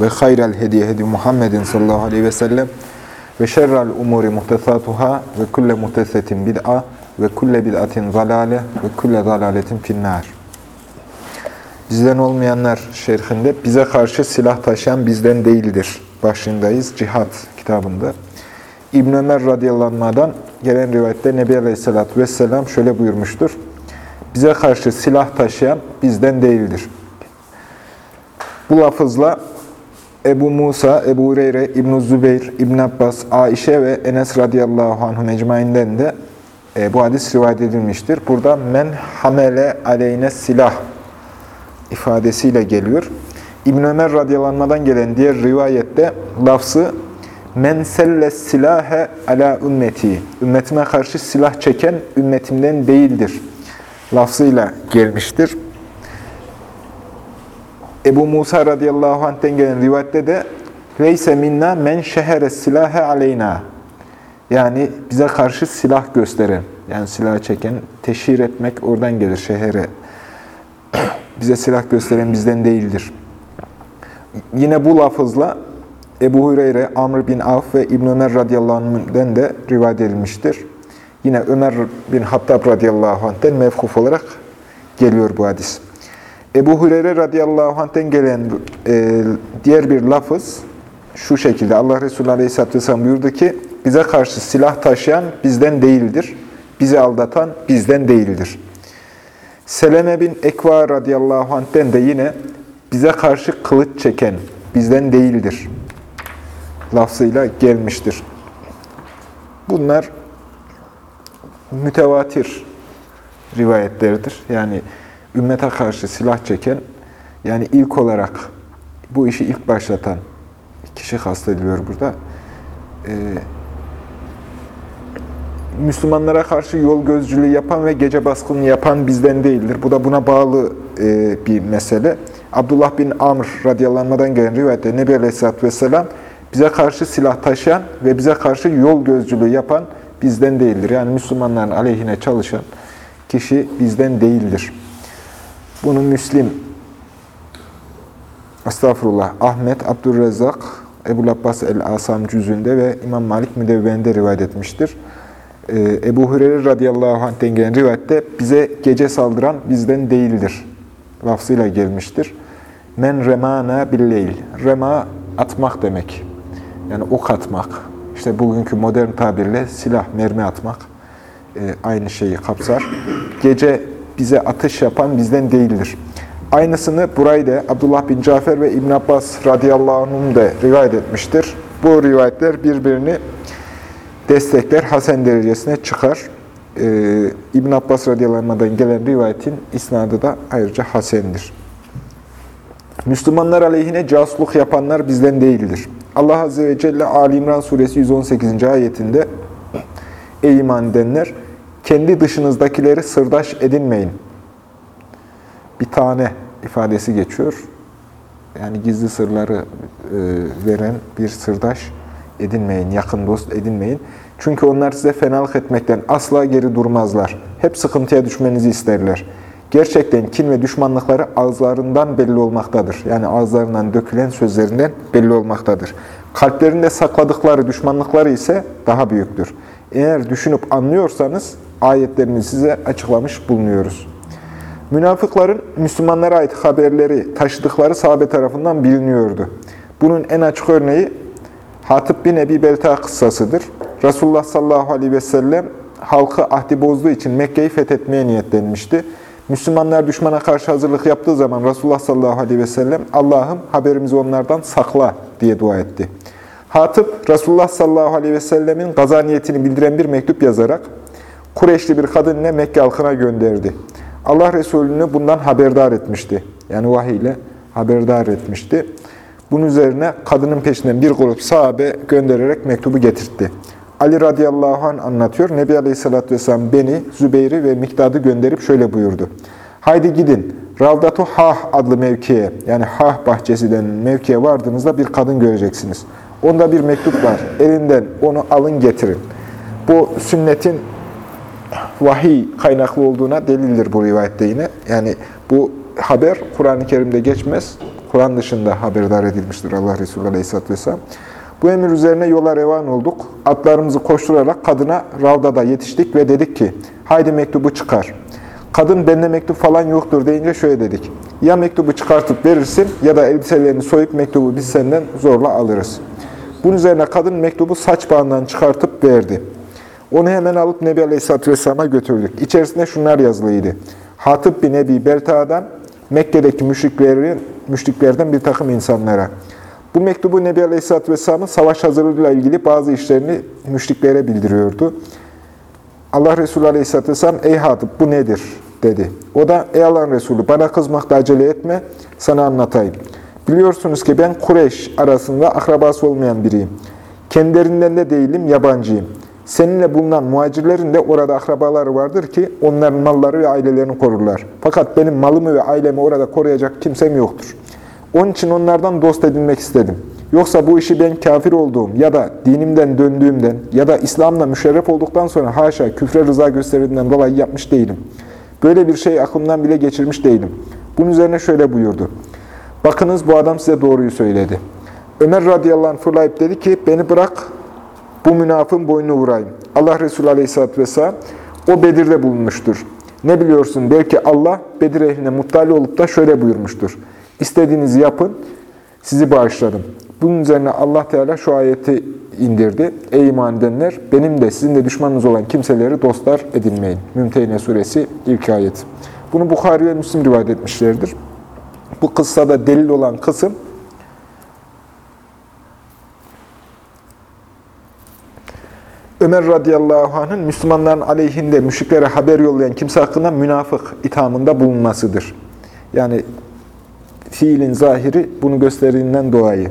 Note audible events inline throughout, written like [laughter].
ve hayral hediye hedi Muhammedin sallallahu aleyhi ve sellem ve şerrel umuri muhtesatuhâ ve kulle muhtesetin bid'a ve kulle bid'atin zalale ve kulle zalaletin finnâr. Bizden olmayanlar şerhinde bize karşı silah taşıyan bizden değildir. Başındayız cihat kitabında. İbn Ömer radıyallahu gelen rivayette Nebi Aleyhisselatü Vesselam şöyle buyurmuştur. Bize karşı silah taşıyan bizden değildir. Bu lafızla Ebu Musa, Ebu Hureyre, İbn Zübeyir, İbn Abbas, Aişe ve Enes radıyallahu anhum ecmainden de e, bu hadis rivayet edilmiştir. Burada men hamele aleyne silah ifadesiyle geliyor. İbn Ömer radıyallahu gelen diğer rivayette lafzı men selles silahe ala ümmeti. Ümmetime karşı silah çeken ümmetimden değildir. Lafzıyla gelmiştir. Ebu Musa radıyallahu anh'ten gelen rivayette de Leyse minna men şehere silahe aleyna. Yani bize karşı silah gösteren, yani silah çeken, teşhir etmek oradan gelir şehere. [clears throat] bize silah gösteren bizden değildir. Yine bu lafızla Ebu Hureyre, Amr bin Avf ve İbn Ömer radıyallahu anh'den de rivayet edilmiştir. Yine Ömer bin Hattab radıyallahu anh'ten mevkuf olarak geliyor bu hadis. Ebu Hureyre radıyallahu anh'ten gelen e, diğer bir lafız şu şekilde. Allah Resulü aleyhisselatü vesselam buyurdu ki, bize karşı silah taşıyan bizden değildir. Bizi aldatan bizden değildir. Seleme bin Ekva radıyallahu anh'ten de yine bize karşı kılıç çeken bizden değildir. Lafzıyla gelmiştir. Bunlar mütevatir rivayetlerdir. Yani ümmete karşı silah çeken, yani ilk olarak bu işi ilk başlatan kişi kastediliyor burada. Ee, Müslümanlara karşı yol gözcülüğü yapan ve gece baskını yapan bizden değildir. Bu da buna bağlı e, bir mesele. Abdullah bin Amr radıyallahu gelen rivayette Nebi Aleyhisselatü Vesselam bize karşı silah taşıyan ve bize karşı yol gözcülüğü yapan bizden değildir. Yani Müslümanların aleyhine çalışan kişi bizden değildir. Bunu Müslim, estağfurullah, Ahmet, Abdurrezzak, Ebu Abbas el-Asam cüzünde ve İmam Malik müdevvende rivayet etmiştir. Ee, Ebu Hureyre radıyallahu anh'ten gelen rivayette bize gece saldıran bizden değildir. Lafzıyla gelmiştir. Men remana billeyl. Rema atmak demek. Yani ok atmak. İşte bugünkü modern tabirle silah, mermi atmak e, aynı şeyi kapsar. Gece bize atış yapan bizden değildir. Aynısını Burayde, Abdullah bin Cafer ve İbn Abbas radıyallahu anhum da rivayet etmiştir. Bu rivayetler birbirini destekler, hasen derecesine çıkar. Ee, İbn Abbas radıyallahu gelen rivayetin isnadı da ayrıca hasendir. Müslümanlar aleyhine casusluk yapanlar bizden değildir. Allah Azze ve Celle Ali İmran suresi 118. ayetinde Ey iman edenler! Kendi dışınızdakileri sırdaş edinmeyin. Bir tane ifadesi geçiyor. Yani gizli sırları e, veren bir sırdaş edinmeyin, yakın dost edinmeyin. Çünkü onlar size fenalık etmekten asla geri durmazlar. Hep sıkıntıya düşmenizi isterler. Gerçekten kin ve düşmanlıkları ağızlarından belli olmaktadır. Yani ağızlarından dökülen sözlerinden belli olmaktadır. Kalplerinde sakladıkları düşmanlıkları ise daha büyüktür. Eğer düşünüp anlıyorsanız ayetlerini size açıklamış bulunuyoruz. Münafıkların Müslümanlara ait haberleri taşıdıkları sahabe tarafından biliniyordu. Bunun en açık örneği Hatip bin Ebi Belta kıssasıdır. Resulullah sallallahu aleyhi ve sellem halkı ahdi bozduğu için Mekke'yi fethetmeye niyetlenmişti. Müslümanlar düşmana karşı hazırlık yaptığı zaman Resulullah sallallahu aleyhi ve sellem Allah'ım haberimizi onlardan sakla diye dua etti. Hatip Resulullah sallallahu aleyhi ve sellemin gaza niyetini bildiren bir mektup yazarak Kureyşli bir kadın ile Mekke halkına gönderdi. Allah Resulü'nü bundan haberdar etmişti. Yani vahiy ile haberdar etmişti. Bunun üzerine kadının peşinden bir grup sahabe göndererek mektubu getirtti. Ali radıyallahu anh anlatıyor. Nebi Aleyhisselatü Vesselam beni, Zübeyir'i ve Mikdad'ı gönderip şöyle buyurdu. Haydi gidin, Ravdatu Hah adlı mevkiye, yani Hah bahçesi denen mevkiye vardığınızda bir kadın göreceksiniz. Onda bir mektup var. Elinden onu alın getirin. Bu sünnetin vahiy kaynaklı olduğuna delildir bu rivayette yine. Yani bu haber Kur'an-ı Kerim'de geçmez. Kur'an dışında haberdar edilmiştir Allah Resulü Aleyhisselatü Vesselam. Bu emir üzerine yola revan olduk. Atlarımızı koşturarak kadına Ravda'da yetiştik ve dedik ki, haydi mektubu çıkar. Kadın bende mektup falan yoktur deyince şöyle dedik. Ya mektubu çıkartıp verirsin ya da elbiselerini soyup mektubu biz senden zorla alırız. Bunun üzerine kadın mektubu saç bağından çıkartıp verdi. Onu hemen alıp Nebi Aleyhisselatü Vesselam'a götürdük. İçerisinde şunlar yazılıydı. Hatip bin Ebi Berta'dan Mekke'deki müşriklerin, müşriklerden bir takım insanlara. Bu mektubu Nebi Aleyhisselatü Vesselam'ın savaş hazırlığıyla ilgili bazı işlerini müşriklere bildiriyordu. Allah Resulü Aleyhisselatü Vesselam, ey Hatip bu nedir? dedi. O da, ey Allah'ın Resulü bana kızmakta acele etme, sana anlatayım. Biliyorsunuz ki ben Kureyş arasında akrabası olmayan biriyim. Kendilerinden de değilim, yabancıyım. Seninle bulunan muhacirlerin de orada akrabaları vardır ki onların malları ve ailelerini korurlar. Fakat benim malımı ve ailemi orada koruyacak kimsem yoktur. Onun için onlardan dost edinmek istedim. Yoksa bu işi ben kafir olduğum ya da dinimden döndüğümden ya da İslam'la müşerref olduktan sonra haşa küfre rıza gösterdiğinden dolayı yapmış değilim. Böyle bir şey aklımdan bile geçirmiş değilim. Bunun üzerine şöyle buyurdu. Bakınız bu adam size doğruyu söyledi. Ömer radıyallahu anh fırlayıp dedi ki beni bırak bu münafın boynunu vurayım. Allah Resulü aleyhisselatü vesselam o Bedir'de bulunmuştur. Ne biliyorsun belki Allah Bedir ehline muttali olup da şöyle buyurmuştur. İstediğinizi yapın, sizi bağışladım. Bunun üzerine Allah Teala şu ayeti indirdi. Ey iman edenler, benim de sizin de düşmanınız olan kimseleri dostlar edinmeyin. Mümtehine suresi ilk ayet. Bunu Bukhari ve Müslim rivayet etmişlerdir. Bu kıssada delil olan kısım, Ömer radıyallahu anh'ın Müslümanların aleyhinde müşriklere haber yollayan kimse hakkında münafık ithamında bulunmasıdır. Yani fiilin zahiri bunu gösterdiğinden dolayı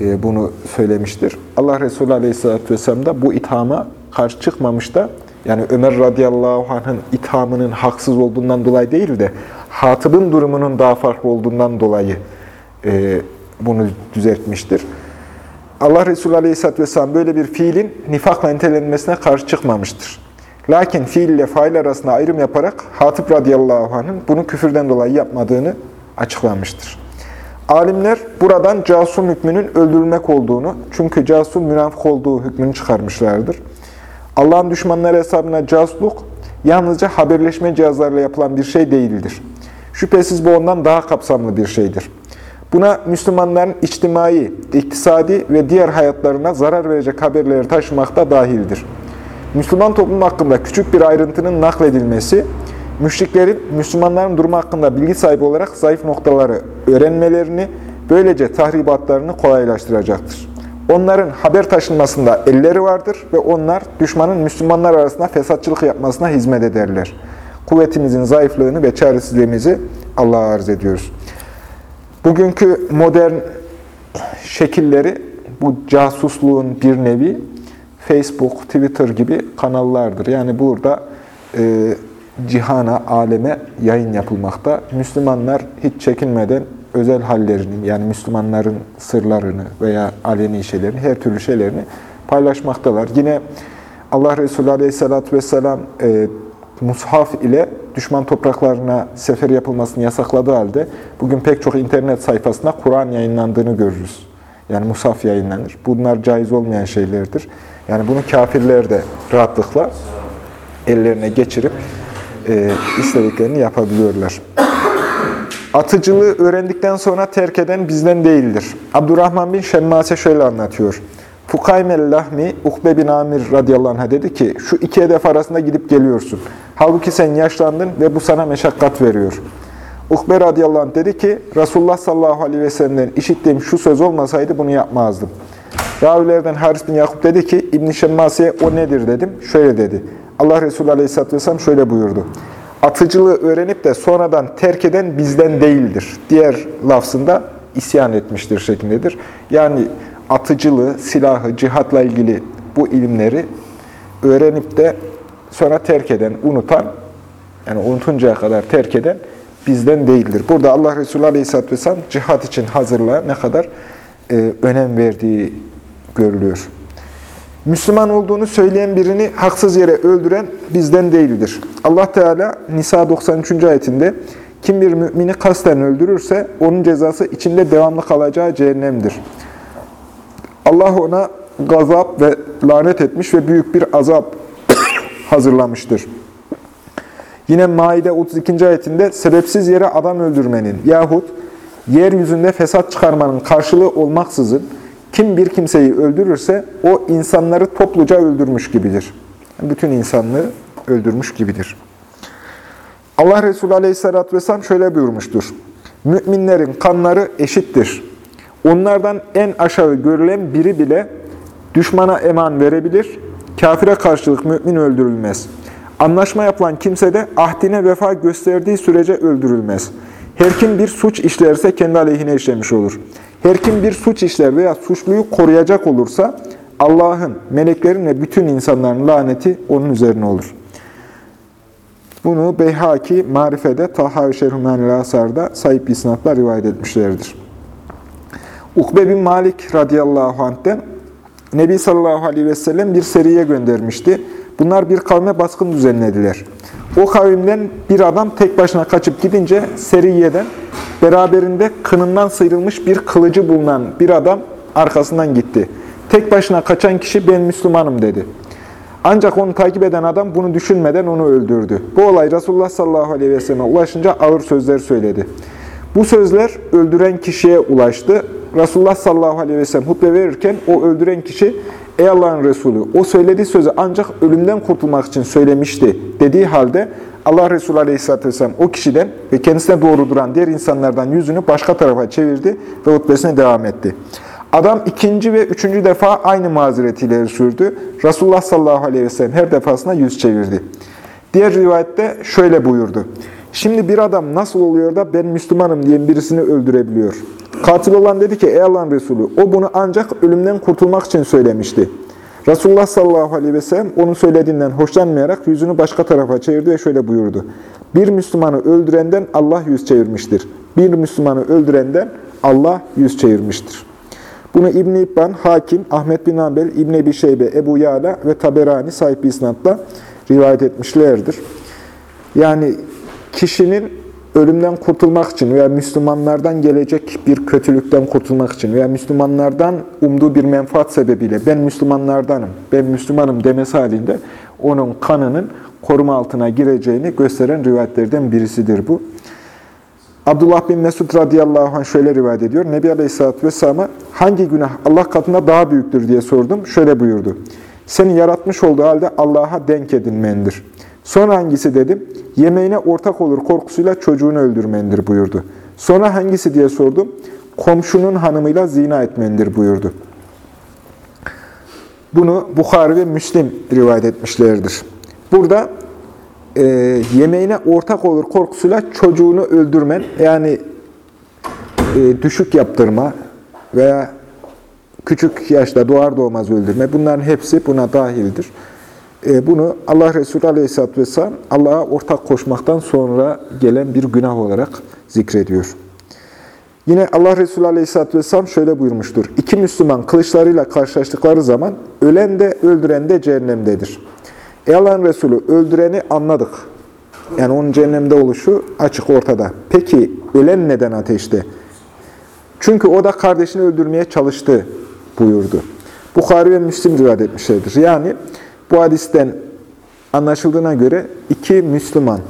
e, bunu söylemiştir. Allah Resulü Aleyhisselatü Vesselam da bu ithama karşı çıkmamış da yani Ömer radıyallahu anh'ın ithamının haksız olduğundan dolayı değil de Hatib'in durumunun daha farklı olduğundan dolayı e, bunu düzeltmiştir. Allah Resulü Aleyhisselatü Vesselam böyle bir fiilin nifakla nitelenmesine karşı çıkmamıştır. Lakin fiil ile fail arasında ayrım yaparak Hatip radıyallahu anh'ın bunu küfürden dolayı yapmadığını açıklamıştır. Alimler buradan casun hükmünün öldürülmek olduğunu, çünkü casun münafık olduğu hükmünü çıkarmışlardır. Allah'ın düşmanları hesabına casusluk yalnızca haberleşme cihazlarıyla yapılan bir şey değildir. Şüphesiz bu ondan daha kapsamlı bir şeydir. Buna Müslümanların içtimai, iktisadi ve diğer hayatlarına zarar verecek haberleri taşımak da dahildir. Müslüman toplum hakkında küçük bir ayrıntının nakledilmesi, müşriklerin Müslümanların durumu hakkında bilgi sahibi olarak zayıf noktaları öğrenmelerini, böylece tahribatlarını kolaylaştıracaktır. Onların haber taşınmasında elleri vardır ve onlar düşmanın Müslümanlar arasında fesatçılık yapmasına hizmet ederler. Kuvvetimizin zayıflığını ve çaresizliğimizi Allah'a arz ediyoruz. Bugünkü modern şekilleri bu casusluğun bir nevi Facebook, Twitter gibi kanallardır. Yani burada e, cihana, aleme yayın yapılmakta. Müslümanlar hiç çekinmeden özel hallerini, yani Müslümanların sırlarını veya aleni şeylerini, her türlü şeylerini paylaşmaktalar. Yine Allah Resulü Aleyhisselatü Vesselam e, mushaf ile düşman topraklarına sefer yapılmasını yasakladığı halde bugün pek çok internet sayfasında Kur'an yayınlandığını görürüz. Yani mushaf yayınlanır. Bunlar caiz olmayan şeylerdir. Yani bunu kafirler de rahatlıkla ellerine geçirip e, istediklerini yapabiliyorlar. Atıcılığı öğrendikten sonra terk eden bizden değildir. Abdurrahman bin Şemmase şöyle anlatıyor. Fukaymel Lahmi, Ukbe bin Amir radıyallahu anh'a dedi ki, şu iki hedef arasında gidip geliyorsun. Halbuki sen yaşlandın ve bu sana meşakkat veriyor. Ukbe radıyallahu anh dedi ki, Resulullah sallallahu aleyhi ve sellem'den işittiğim şu söz olmasaydı bunu yapmazdım. Ravilerden Haris bin Yakup dedi ki, İbn-i o nedir dedim. Şöyle dedi, Allah Resulü aleyhisselatü vesselam şöyle buyurdu. Atıcılığı öğrenip de sonradan terk eden bizden değildir. Diğer lafzında isyan etmiştir şeklindedir. Yani atıcılığı, silahı, cihatla ilgili bu ilimleri öğrenip de sonra terk eden, unutan, yani unutuncaya kadar terk eden bizden değildir. Burada Allah Resulü Aleyhisselatü Vesselam cihat için hazırlığa ne kadar e, önem verdiği görülüyor. Müslüman olduğunu söyleyen birini haksız yere öldüren bizden değildir. Allah Teala Nisa 93. ayetinde kim bir mümini kasten öldürürse onun cezası içinde devamlı kalacağı cehennemdir. Allah ona gazap ve lanet etmiş ve büyük bir azap [coughs] hazırlamıştır. Yine Maide 32. ayetinde sebepsiz yere adam öldürmenin yahut yeryüzünde fesat çıkarmanın karşılığı olmaksızın kim bir kimseyi öldürürse o insanları topluca öldürmüş gibidir. Bütün insanlığı öldürmüş gibidir. Allah Resulü Aleyhisselatü Vesselam şöyle buyurmuştur. Müminlerin kanları eşittir. Onlardan en aşağı görülen biri bile düşmana eman verebilir, kafire karşılık mümin öldürülmez. Anlaşma yapılan kimse de ahdine vefa gösterdiği sürece öldürülmez. Her kim bir suç işlerse kendi aleyhine işlemiş olur. Her kim bir suç işler veya suçluyu koruyacak olursa Allah'ın, meleklerin ve bütün insanların laneti onun üzerine olur. Bunu Beyhaki, Marife'de, Tahavi Şerhumanil Asar'da sahip isnatla rivayet etmişlerdir. Ukbe bin Malik radıyallahu anh'ten Nebi sallallahu aleyhi ve sellem bir seriye göndermişti. Bunlar bir kavme baskın düzenlediler. O kavimden bir adam tek başına kaçıp gidince seriyeden beraberinde kınından sıyrılmış bir kılıcı bulunan bir adam arkasından gitti. Tek başına kaçan kişi ben Müslümanım dedi. Ancak onu takip eden adam bunu düşünmeden onu öldürdü. Bu olay Resulullah sallallahu aleyhi ve selleme ulaşınca ağır sözler söyledi. Bu sözler öldüren kişiye ulaştı. Resulullah sallallahu aleyhi ve sellem hutbe verirken o öldüren kişi Ey Allah'ın Resulü o söylediği sözü ancak ölümden kurtulmak için söylemişti dediği halde Allah Resulü aleyhisselatü vesselam o kişiden ve kendisine doğru duran diğer insanlardan yüzünü başka tarafa çevirdi ve hutbesine devam etti. Adam ikinci ve üçüncü defa aynı mazeretiyle sürdü. Resulullah sallallahu aleyhi ve sellem her defasında yüz çevirdi. Diğer rivayette şöyle buyurdu. Şimdi bir adam nasıl oluyor da ben Müslümanım diyen birisini öldürebiliyor? Katil olan dedi ki ey Allah'ın Resulü o bunu ancak ölümden kurtulmak için söylemişti. Resulullah sallallahu aleyhi ve sellem onun söylediğinden hoşlanmayarak yüzünü başka tarafa çevirdi ve şöyle buyurdu. Bir Müslümanı öldürenden Allah yüz çevirmiştir. Bir Müslümanı öldürenden Allah yüz çevirmiştir. Bunu İbn-i İbban, Hakim, Ahmet bin Ambel, İbn-i Ebi Şeybe, Ebu Yala ve Taberani sahip isnatla rivayet etmişlerdir. Yani kişinin ölümden kurtulmak için veya Müslümanlardan gelecek bir kötülükten kurtulmak için veya Müslümanlardan umduğu bir menfaat sebebiyle ben Müslümanlardanım, ben Müslümanım demesi halinde onun kanının koruma altına gireceğini gösteren rivayetlerden birisidir bu. Abdullah bin Mesud radıyallahu anh şöyle rivayet ediyor. Nebi Aleyhisselatü Vesselam'a hangi günah Allah katında daha büyüktür diye sordum. Şöyle buyurdu. Seni yaratmış olduğu halde Allah'a denk edinmendir. Sonra hangisi dedim. Yemeğine ortak olur korkusuyla çocuğunu öldürmendir buyurdu. Sonra hangisi diye sordum. Komşunun hanımıyla zina etmendir buyurdu. Bunu Bukhari ve Müslim rivayet etmişlerdir. Burada e, yemeğine ortak olur korkusuyla çocuğunu öldürmen, yani e, düşük yaptırma veya küçük yaşta doğar doğmaz öldürme, bunların hepsi buna dahildir. E, bunu Allah Resulü Aleyhisselatü Vesselam Allah'a ortak koşmaktan sonra gelen bir günah olarak zikrediyor. Yine Allah Resulü Aleyhisselatü Vesselam şöyle buyurmuştur. İki Müslüman kılıçlarıyla karşılaştıkları zaman ölen de öldüren de cehennemdedir. Ey Allah'ın Resulü öldüreni anladık. Yani onun cehennemde oluşu açık ortada. Peki ölen neden ateşte? Çünkü o da kardeşini öldürmeye çalıştı buyurdu. Bukhari ve Müslim rivayet etmişlerdir. Yani bu hadisten anlaşıldığına göre iki Müslüman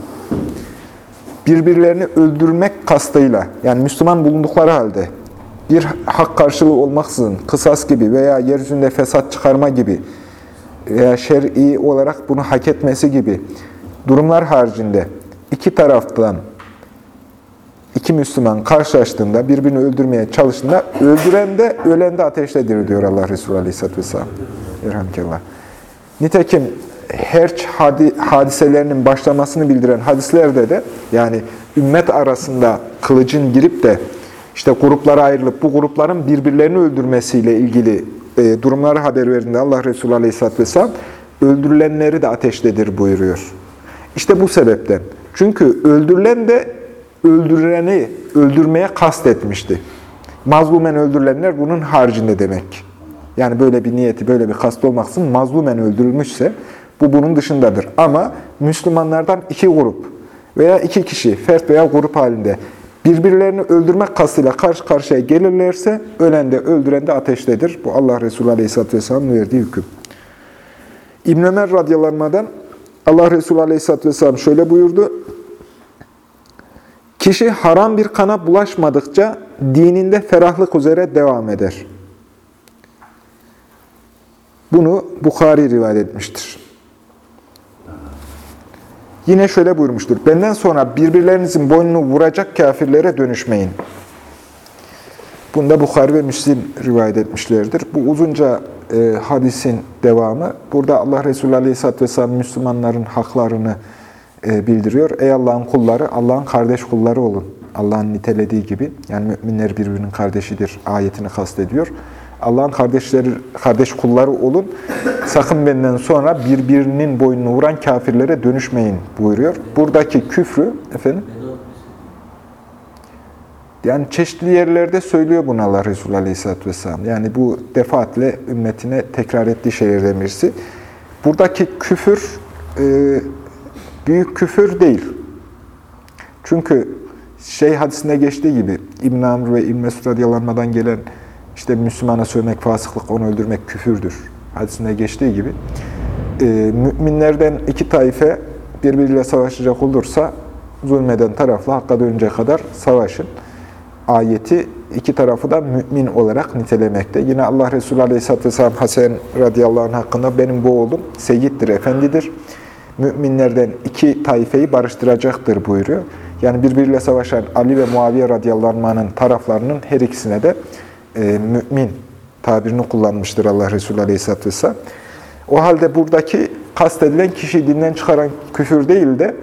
birbirlerini öldürmek kastıyla, yani Müslüman bulundukları halde bir hak karşılığı olmaksızın, kısas gibi veya yeryüzünde fesat çıkarma gibi veya şer'i olarak bunu hak etmesi gibi durumlar haricinde iki taraftan iki Müslüman karşılaştığında, birbirini öldürmeye çalıştığında öldüren de ölen de ateştedir diyor Allah Resulü Aleyhisselatü Vesselam. Elhamdülillah. Nitekim herç hadiselerinin başlamasını bildiren hadislerde de yani ümmet arasında kılıcın girip de işte gruplara ayrılıp bu grupların birbirlerini öldürmesiyle ilgili e, durumları haber verdiğinde Allah Resulü Aleyhisselatü Vesselam öldürülenleri de ateştedir buyuruyor. İşte bu sebepten. Çünkü öldürülen de öldürüleni öldürmeye kastetmişti. Mazlumen öldürülenler bunun haricinde demek. Yani böyle bir niyeti, böyle bir kast olmaksızın mazlumen öldürülmüşse bu bunun dışındadır. Ama Müslümanlardan iki grup veya iki kişi, fert veya grup halinde birbirlerini öldürmek kastıyla karşı karşıya gelirlerse ölen de öldüren de ateştedir. Bu Allah Resulü Aleyhisselatü Vesselam'ın verdiği hüküm. İbn Ömer radyalanmadan Allah Resulü Aleyhisselatü Vesselam şöyle buyurdu. Kişi haram bir kana bulaşmadıkça dininde ferahlık üzere devam eder. Bunu Bukhari rivayet etmiştir. Yine şöyle buyurmuştur. Benden sonra birbirlerinizin boynunu vuracak kafirlere dönüşmeyin. Bunda Bukhari ve Müslim rivayet etmişlerdir. Bu uzunca e, hadisin devamı. Burada Allah Resulü Aleyhisselatü Vesselam Müslümanların haklarını e, bildiriyor. Ey Allah'ın kulları, Allah'ın kardeş kulları olun. Allah'ın nitelediği gibi. Yani müminler birbirinin kardeşidir ayetini kastediyor. Allah'ın kardeşleri, kardeş kulları olun. Sakın benden sonra birbirinin boynunu vuran kafirlere dönüşmeyin buyuruyor. Buradaki küfrü, efendim, yani çeşitli yerlerde söylüyor bunu Allah Resulü Aleyhisselatü Vesselam. Yani bu defaatle ümmetine tekrar ettiği şeylerden birisi. Buradaki küfür, e, büyük küfür değil. Çünkü şey hadisinde geçtiği gibi İbn-i Amr ve İbn-i Mesud gelen işte Müslümana sövmek, fasıklık, onu öldürmek küfürdür. Hadisinde geçtiği gibi. E, müminlerden iki taife birbiriyle savaşacak olursa zulmeden tarafla hakka dönünce kadar savaşın. Ayeti iki tarafı da mümin olarak nitelemekte. Yine Allah Resulü Aleyhisselatü Vesselam Hasan radıyallahu anh hakkında benim bu oğlum seyittir, efendidir. Müminlerden iki taifeyi barıştıracaktır buyuruyor. Yani birbiriyle savaşan Ali ve Muaviye radıyallahu anh'ın taraflarının her ikisine de e, mümin tabirini kullanmıştır Allah Resulü Aleyhisselatü Vesselam. O halde buradaki kastedilen kişi dinden çıkaran küfür değil de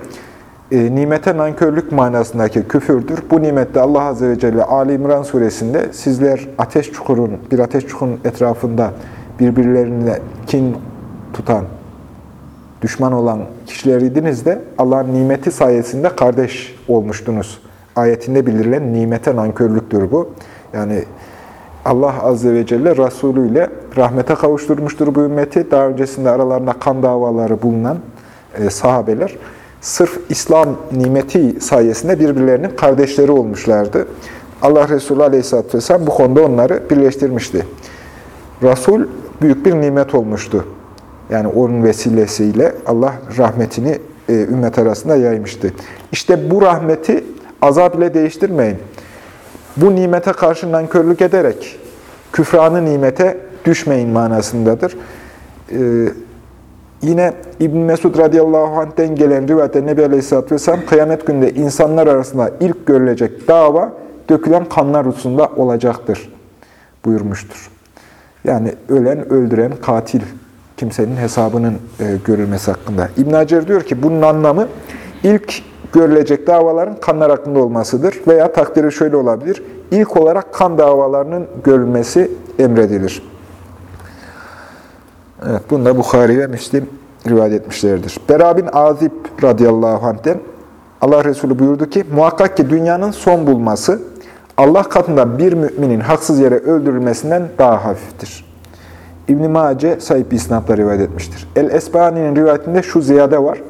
e, nimete nankörlük manasındaki küfürdür. Bu nimette Allah Azze ve Celle Ali İmran suresinde sizler ateş çukurun, bir ateş çukurun etrafında birbirlerine kin tutan, düşman olan kişileriydiniz de Allah'ın nimeti sayesinde kardeş olmuştunuz. Ayetinde bildirilen nimete nankörlüktür bu. Yani Allah Azze ve Celle Resulü ile rahmete kavuşturmuştur bu ümmeti. Daha öncesinde aralarında kan davaları bulunan e, sahabeler sırf İslam nimeti sayesinde birbirlerinin kardeşleri olmuşlardı. Allah Resulü Aleyhisselatü Vesselam bu konuda onları birleştirmişti. Resul büyük bir nimet olmuştu. Yani onun vesilesiyle Allah rahmetini e, ümmet arasında yaymıştı. İşte bu rahmeti azap ile değiştirmeyin. Bu nimete karşı nankörlük ederek küfranı nimete düşmeyin manasındadır. Ee, yine İbn Mesud radıyallahu anh'ten gelen rivayette Nebi Aleyhisselatü Vesselam kıyamet günde insanlar arasında ilk görülecek dava dökülen kanlar hususunda olacaktır buyurmuştur. Yani ölen, öldüren, katil kimsenin hesabının e, görülmesi hakkında. İbn Hacer diyor ki bunun anlamı ilk görülecek davaların kanlar hakkında olmasıdır. Veya takdiri şöyle olabilir. İlk olarak kan davalarının görülmesi emredilir. Evet, bunu da Bukhari ve Müslim rivayet etmişlerdir. Bera bin Azib radıyallahu anh'ten Allah Resulü buyurdu ki, muhakkak ki dünyanın son bulması Allah katında bir müminin haksız yere öldürülmesinden daha hafiftir. İbn-i Mace sahip isnatla rivayet etmiştir. El-Esbani'nin rivayetinde şu ziyade var.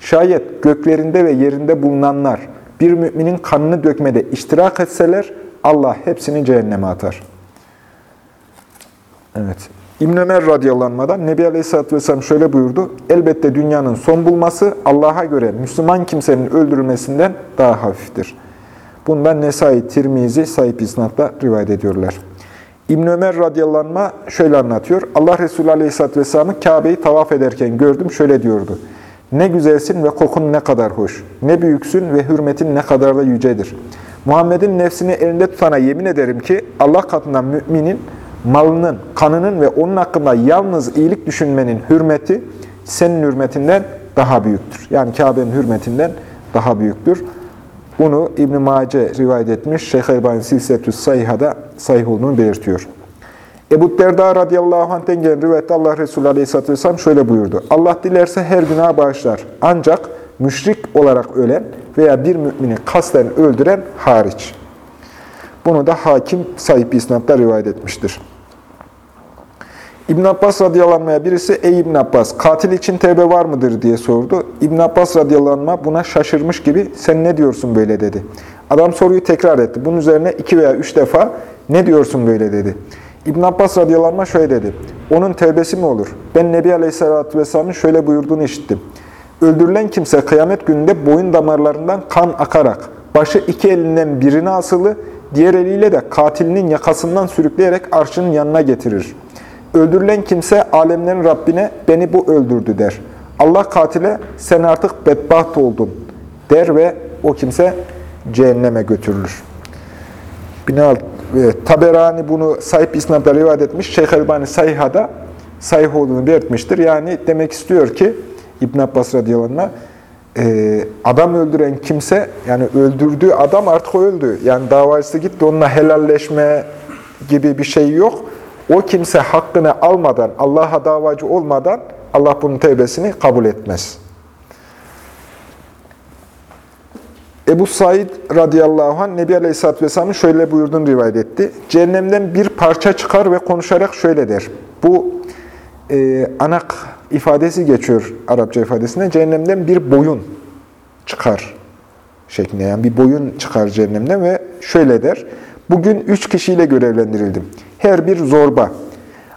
Şayet göklerinde ve yerinde bulunanlar bir müminin kanını dökmede iştirak etseler Allah hepsini cehenneme atar. Evet. İbn Ömer radıyallahu Nebi Aleyhisselatü Vesselam şöyle buyurdu. Elbette dünyanın son bulması Allah'a göre Müslüman kimsenin öldürülmesinden daha hafiftir. Bundan Nesai, Tirmizi sahip isnatla rivayet ediyorlar. İbn Ömer radıyallahu şöyle anlatıyor. Allah Resulü Aleyhisselatü Vesselam'ı Kabe'yi tavaf ederken gördüm şöyle diyordu. Ne güzelsin ve kokun ne kadar hoş. Ne büyüksün ve hürmetin ne kadar da yücedir. Muhammed'in nefsini elinde tutana yemin ederim ki Allah katından müminin malının, kanının ve onun hakkında yalnız iyilik düşünmenin hürmeti senin hürmetinden daha büyüktür. Yani Kabe'nin hürmetinden daha büyüktür. Bunu İbn-i Mace rivayet etmiş. Şeyh Elbani Silsetü Sayha'da sahih olduğunu belirtiyor. Ebu Derda radıyallahu anh'ten gelen rivayette Allah Resulü aleyhisselatü vesselam şöyle buyurdu. Allah dilerse her günah bağışlar. Ancak müşrik olarak ölen veya bir mümini kasten öldüren hariç. Bunu da hakim sahip isnatla rivayet etmiştir. İbn Abbas radıyallahu anh'a birisi ey İbn Abbas katil için tevbe var mıdır diye sordu. İbn Abbas radıyallahu anh buna şaşırmış gibi sen ne diyorsun böyle dedi. Adam soruyu tekrar etti. Bunun üzerine iki veya üç defa ne diyorsun böyle dedi. İbn Abbas radıyallahu anh şöyle dedi. Onun tevbesi mi olur? Ben Nebi Aleyhisselatü Vesselam'ın şöyle buyurduğunu işittim. Öldürülen kimse kıyamet gününde boyun damarlarından kan akarak başı iki elinden birine asılı, diğer eliyle de katilinin yakasından sürükleyerek arşının yanına getirir. Öldürülen kimse alemlerin Rabbine beni bu öldürdü der. Allah katile sen artık bedbaht oldun der ve o kimse cehenneme götürülür. Binal, e, Taberani bunu sahip isnadda rivayet etmiş. Şeyh Elbani Sayha'da sahih olduğunu belirtmiştir. Yani demek istiyor ki İbn Abbas radıyallahu anh, e, adam öldüren kimse yani öldürdüğü adam artık öldü. Yani davacısı gitti onunla helalleşme gibi bir şey yok. O kimse hakkını almadan, Allah'a davacı olmadan Allah bunun tevbesini kabul etmez. Ebu Said radıyallahu anh Nebi Aleyhisselatü Vesselam'ın şöyle buyurduğunu rivayet etti. Cehennemden bir parça çıkar ve konuşarak şöyle der. Bu e, anak ifadesi geçiyor Arapça ifadesinde. Cehennemden bir boyun çıkar şeklinde. Yani bir boyun çıkar cehennemden ve şöyle der. Bugün üç kişiyle görevlendirildim. Her bir zorba.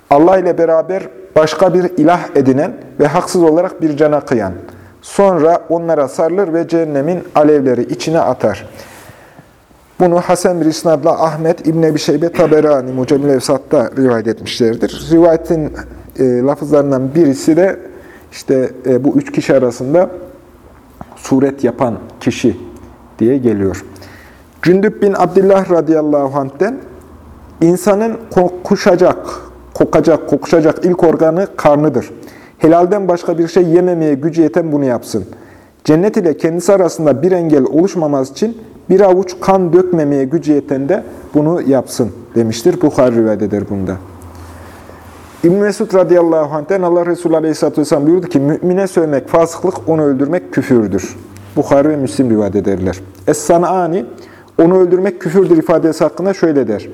Allah ile beraber başka bir ilah edinen ve haksız olarak bir cana kıyan. Sonra onlara sarılır ve cehennemin alevleri içine atar. Bunu Hasan bir isnadla Ahmet İbn Ebi Şeybe Taberani Mucemil Evsat'ta rivayet etmişlerdir. Rivayetin e, lafızlarından birisi de işte e, bu üç kişi arasında suret yapan kişi diye geliyor. Cündüb bin Abdullah radıyallahu anh'ten insanın kokuşacak, kokacak, kokuşacak ilk organı karnıdır. Helalden başka bir şey yememeye gücü yeten bunu yapsın. Cennet ile kendisi arasında bir engel oluşmaması için bir avuç kan dökmemeye gücü yeten de bunu yapsın demiştir. Bukhari rivayet eder bunda. İbn Mesud radıyallahu anh'ten Allah Resulü aleyhisselatü vesselam buyurdu ki mümine sövmek fasıklık, onu öldürmek küfürdür. Bukhari ve Müslim rivayet ederler. Es-San'ani onu öldürmek küfürdür ifadesi hakkında şöyle der.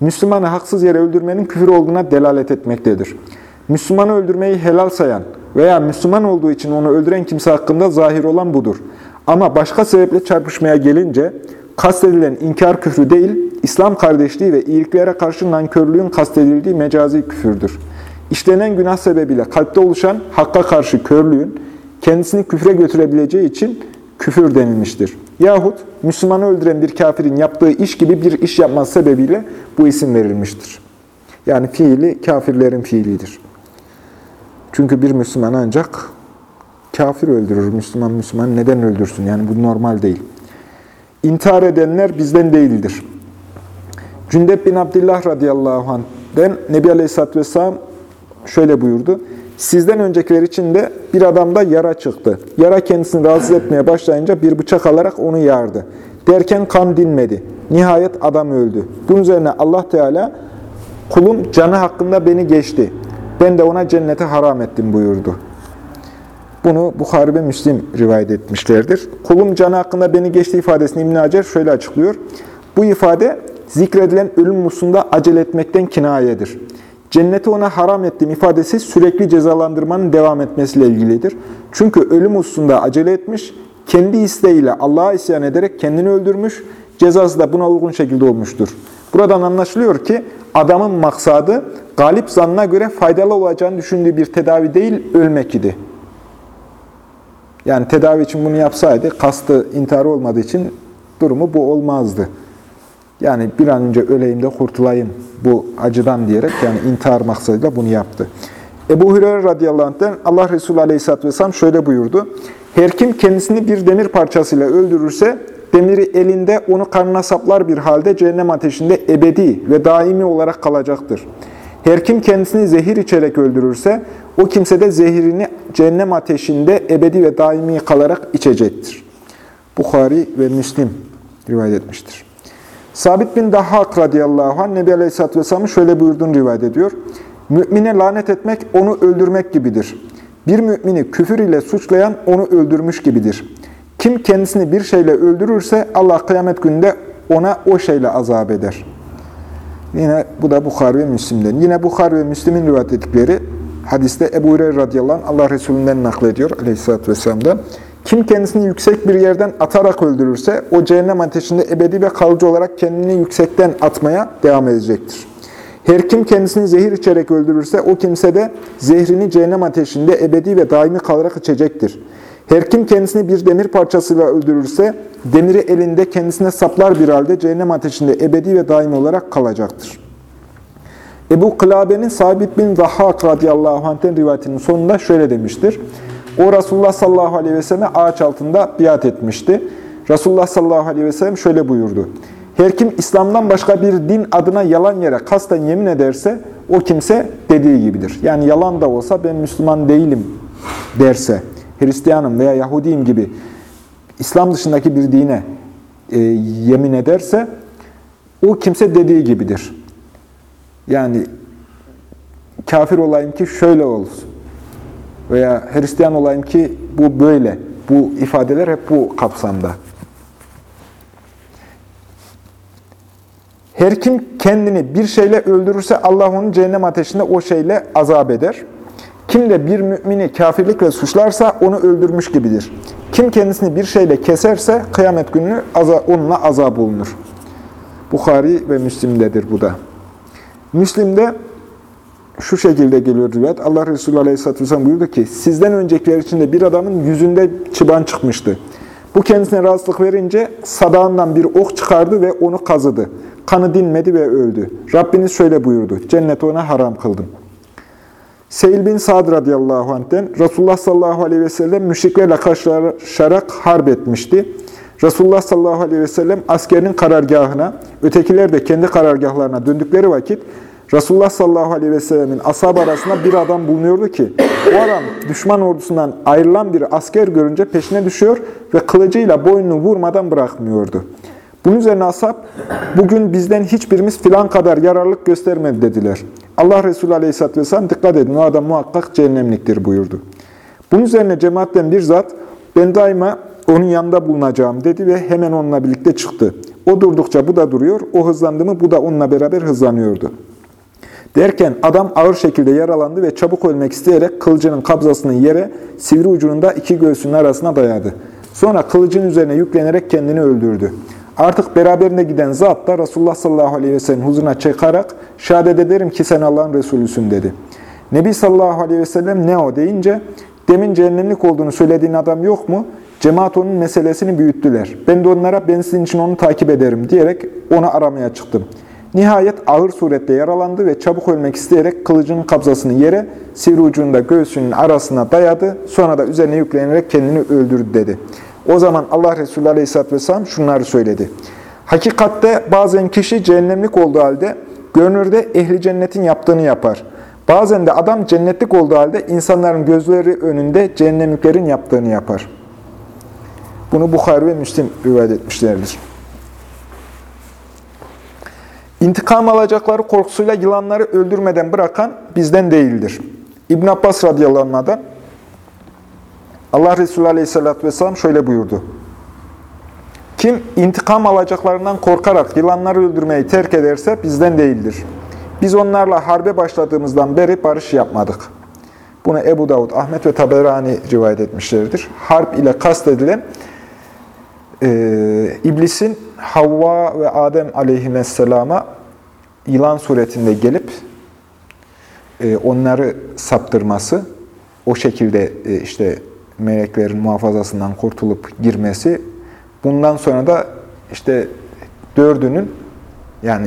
Müslümanı haksız yere öldürmenin küfür olduğuna delalet etmektedir. Müslümanı öldürmeyi helal sayan veya Müslüman olduğu için onu öldüren kimse hakkında zahir olan budur. Ama başka sebeple çarpışmaya gelince kastedilen inkar küfrü değil, İslam kardeşliği ve iyiliklere karşı nankörlüğün kastedildiği mecazi küfürdür. İşlenen günah sebebiyle kalpte oluşan hakka karşı körlüğün kendisini küfre götürebileceği için küfür denilmiştir. Yahut Müslümanı öldüren bir kafirin yaptığı iş gibi bir iş yapması sebebiyle bu isim verilmiştir. Yani fiili kafirlerin fiilidir. Çünkü bir Müslüman ancak kafir öldürür. Müslüman Müslüman neden öldürsün? Yani bu normal değil. İntihar edenler bizden değildir. Cündep bin Abdullah radıyallahu anh'den Nebi Aleyhisselatü Vesselam şöyle buyurdu. Sizden öncekiler için de bir adamda yara çıktı. Yara kendisini rahatsız etmeye başlayınca bir bıçak alarak onu yardı. Derken kan dinmedi. Nihayet adam öldü. Bunun üzerine Allah Teala kulum canı hakkında beni geçti. Ben de ona cennete haram ettim buyurdu. Bunu Bukhari ve Müslim rivayet etmişlerdir. Kulum canı hakkında beni geçti ifadesini İbn Hacer şöyle açıklıyor. Bu ifade zikredilen ölüm musunda acele etmekten kinayedir. Cenneti ona haram ettiğim ifadesi sürekli cezalandırmanın devam etmesiyle ilgilidir. Çünkü ölüm hususunda acele etmiş, kendi isteğiyle Allah'a isyan ederek kendini öldürmüş, cezası da buna uygun şekilde olmuştur. Buradan anlaşılıyor ki adamın maksadı galip zannına göre faydalı olacağını düşündüğü bir tedavi değil, ölmek idi. Yani tedavi için bunu yapsaydı, kastı intihar olmadığı için durumu bu olmazdı. Yani bir an önce öleyim de kurtulayım bu acıdan diyerek yani intihar maksadıyla bunu yaptı. Ebu Hüreyre radıyallahu anh'ten Allah Resulü aleyhisselatü vesselam şöyle buyurdu. Her kim kendisini bir demir parçasıyla öldürürse demiri elinde onu karnına saplar bir halde cehennem ateşinde ebedi ve daimi olarak kalacaktır. Her kim kendisini zehir içerek öldürürse o kimse de zehirini cehennem ateşinde ebedi ve daimi kalarak içecektir. Bukhari ve Müslim rivayet etmiştir. Sabit bin Dahhak radıyallahu anh Nebi Aleyhisselatü Vesselam'ın şöyle buyurduğunu rivayet ediyor. Mümine lanet etmek onu öldürmek gibidir. Bir mümini küfür ile suçlayan onu öldürmüş gibidir. Kim kendisini bir şeyle öldürürse Allah kıyamet gününde ona o şeyle azap eder. Yine bu da Bukhari ve Müslim'den. Yine Bukhari ve Müslim'in rivayet ettikleri hadiste Ebu Hureyre radıyallahu anh Allah Resulü'nden naklediyor aleyhissalatü vesselam'dan. Kim kendisini yüksek bir yerden atarak öldürürse o cehennem ateşinde ebedi ve kalıcı olarak kendini yüksekten atmaya devam edecektir. Her kim kendisini zehir içerek öldürürse o kimse de zehrini cehennem ateşinde ebedi ve daimi kalarak içecektir. Her kim kendisini bir demir parçasıyla öldürürse demiri elinde kendisine saplar bir halde cehennem ateşinde ebedi ve daimi olarak kalacaktır. Ebu Kılabe'nin Sabit bin Zahhak radıyallahu anh'ten rivayetinin sonunda şöyle demiştir. O Resulullah sallallahu aleyhi ve selleme ağaç altında biat etmişti. Resulullah sallallahu aleyhi ve sellem şöyle buyurdu. Her kim İslam'dan başka bir din adına yalan yere kasten yemin ederse o kimse dediği gibidir. Yani yalan da olsa ben Müslüman değilim derse, Hristiyanım veya Yahudiyim gibi İslam dışındaki bir dine e, yemin ederse o kimse dediği gibidir. Yani kafir olayım ki şöyle olsun veya Hristiyan olayım ki bu böyle. Bu ifadeler hep bu kapsamda. Her kim kendini bir şeyle öldürürse Allah onu cehennem ateşinde o şeyle azap eder. Kim de bir mümini kafirlikle suçlarsa onu öldürmüş gibidir. Kim kendisini bir şeyle keserse kıyamet günü onunla azap olunur. Bukhari ve Müslim'dedir bu da. Müslim'de şu şekilde geliyor rivayet. Allah Resulü Aleyhisselatü Vesselam buyurdu ki, sizden öncekiler içinde bir adamın yüzünde çıban çıkmıştı. Bu kendisine rahatsızlık verince sadağından bir ok çıkardı ve onu kazıdı. Kanı dinmedi ve öldü. Rabbiniz şöyle buyurdu, cennet ona haram kıldım. Seyil bin Sa'd radıyallahu anh'ten Resulullah sallallahu aleyhi ve sellem müşriklerle karşılaşarak harp etmişti. Resulullah sallallahu aleyhi ve sellem askerinin karargahına, ötekiler de kendi karargahlarına döndükleri vakit Resulullah sallallahu aleyhi ve sellemin ashab arasında bir adam bulunuyordu ki, o adam düşman ordusundan ayrılan bir asker görünce peşine düşüyor ve kılıcıyla boynunu vurmadan bırakmıyordu. Bunun üzerine ashab, bugün bizden hiçbirimiz filan kadar yararlık göstermedi dediler. Allah Resulü aleyhisselatü vesselam dikkat edin, o adam muhakkak cehennemliktir buyurdu. Bunun üzerine cemaatten bir zat, ben daima onun yanında bulunacağım dedi ve hemen onunla birlikte çıktı. O durdukça bu da duruyor, o hızlandı mı bu da onunla beraber hızlanıyordu. Derken adam ağır şekilde yaralandı ve çabuk ölmek isteyerek kılıcının kabzasını yere, sivri ucunun da iki göğsünün arasına dayadı. Sonra kılıcın üzerine yüklenerek kendini öldürdü. Artık beraberinde giden zat da Resulullah sallallahu aleyhi ve sellem huzuruna çıkarak şehadet ederim ki sen Allah'ın Resulüsün dedi. Nebi sallallahu aleyhi ve sellem ne o deyince demin cehennemlik olduğunu söylediğin adam yok mu? Cemaat onun meselesini büyüttüler. Ben de onlara ben sizin için onu takip ederim diyerek onu aramaya çıktım. Nihayet ağır surette yaralandı ve çabuk ölmek isteyerek kılıcının kabzasını yere, sivri ucunda göğsünün arasına dayadı. Sonra da üzerine yüklenerek kendini öldürdü dedi. O zaman Allah Resulü Aleyhisselatü Vesselam şunları söyledi. Hakikatte bazen kişi cehennemlik olduğu halde görünürde ehli cennetin yaptığını yapar. Bazen de adam cennetlik olduğu halde insanların gözleri önünde cehennemliklerin yaptığını yapar. Bunu Bukhari ve Müslim rivayet etmişlerdir. İntikam alacakları korkusuyla yılanları öldürmeden bırakan bizden değildir. İbn Abbas radıyallahu anh'dan Allah Resulü aleyhissalatü vesselam şöyle buyurdu. Kim intikam alacaklarından korkarak yılanları öldürmeyi terk ederse bizden değildir. Biz onlarla harbe başladığımızdan beri barış yapmadık. Bunu Ebu Davud, Ahmet ve Taberani rivayet etmişlerdir. Harp ile kastedilen e, iblisin Havva ve Adem aleyhisselama yılan suretinde gelip e, onları saptırması, o şekilde e, işte meleklerin muhafazasından kurtulup girmesi, bundan sonra da işte dördünün yani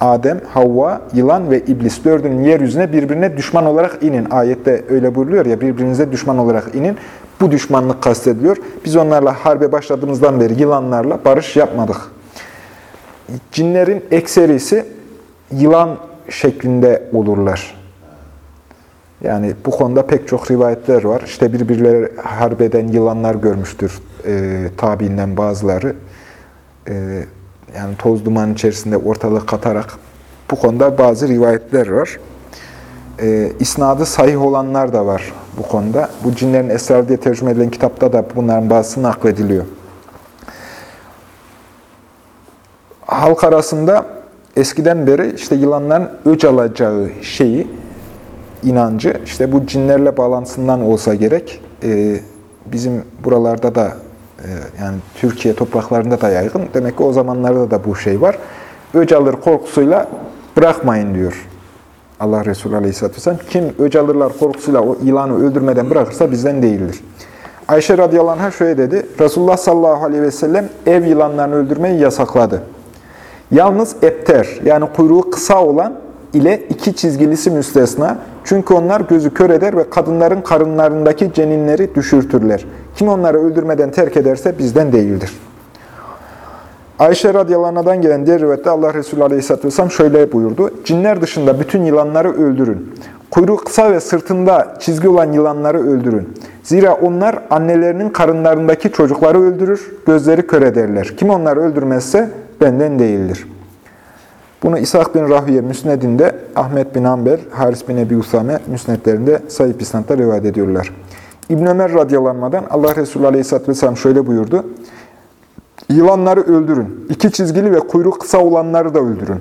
Adem, Havva, yılan ve iblis dördünün yeryüzüne birbirine düşman olarak inin. Ayette öyle buyuruyor ya birbirinize düşman olarak inin. Bu düşmanlık kastediliyor. Biz onlarla harbe başladığımızdan beri yılanlarla barış yapmadık. Cinlerin ekserisi yılan şeklinde olurlar. Yani bu konuda pek çok rivayetler var. İşte birbirleri harbeden yılanlar görmüştür e, tabiinden bazıları. e, yani toz duman içerisinde ortalığı katarak bu konuda bazı rivayetler var. E, isnadı sahih olanlar da var bu konuda. Bu cinlerin esrarı diye tercüme edilen kitapta da bunların bazısı naklediliyor. Halk arasında eskiden beri işte yılanların öc alacağı şeyi, inancı, işte bu cinlerle bağlantısından olsa gerek. E, bizim buralarda da e, yani Türkiye topraklarında da yaygın. Demek ki o zamanlarda da bu şey var. Öc korkusuyla bırakmayın diyor Allah Resulü Aleyhisselatü Vesselam. Kim öc korkusuyla o yılanı öldürmeden bırakırsa bizden değildir. Ayşe radıyallahu anh'a şöyle dedi. Resulullah sallallahu aleyhi ve sellem ev yılanlarını öldürmeyi yasakladı. Yalnız epter yani kuyruğu kısa olan ile iki çizgilisi müstesna. Çünkü onlar gözü kör eder ve kadınların karınlarındaki ceninleri düşürtürler. Kim onları öldürmeden terk ederse bizden değildir. Ayşe radıyallahu anh'dan gelen diğer rivayette Allah Resulü aleyhisselatü vesselam şöyle buyurdu. Cinler dışında bütün yılanları öldürün. Kuyruğu kısa ve sırtında çizgi olan yılanları öldürün. Zira onlar annelerinin karınlarındaki çocukları öldürür, gözleri kör ederler. Kim onları öldürmezse benden değildir. Bunu İshak bin Rahüye Müsned'inde, Ahmet bin Amber, Haris bin Ebi Usame Müsned'lerinde sayıp isnatla rivayet ediyorlar. İbn Ömer radyalanmadan Allah Resulü Aleyhisselatü Vesselam şöyle buyurdu. Yılanları öldürün. İki çizgili ve kuyruk kısa olanları da öldürün.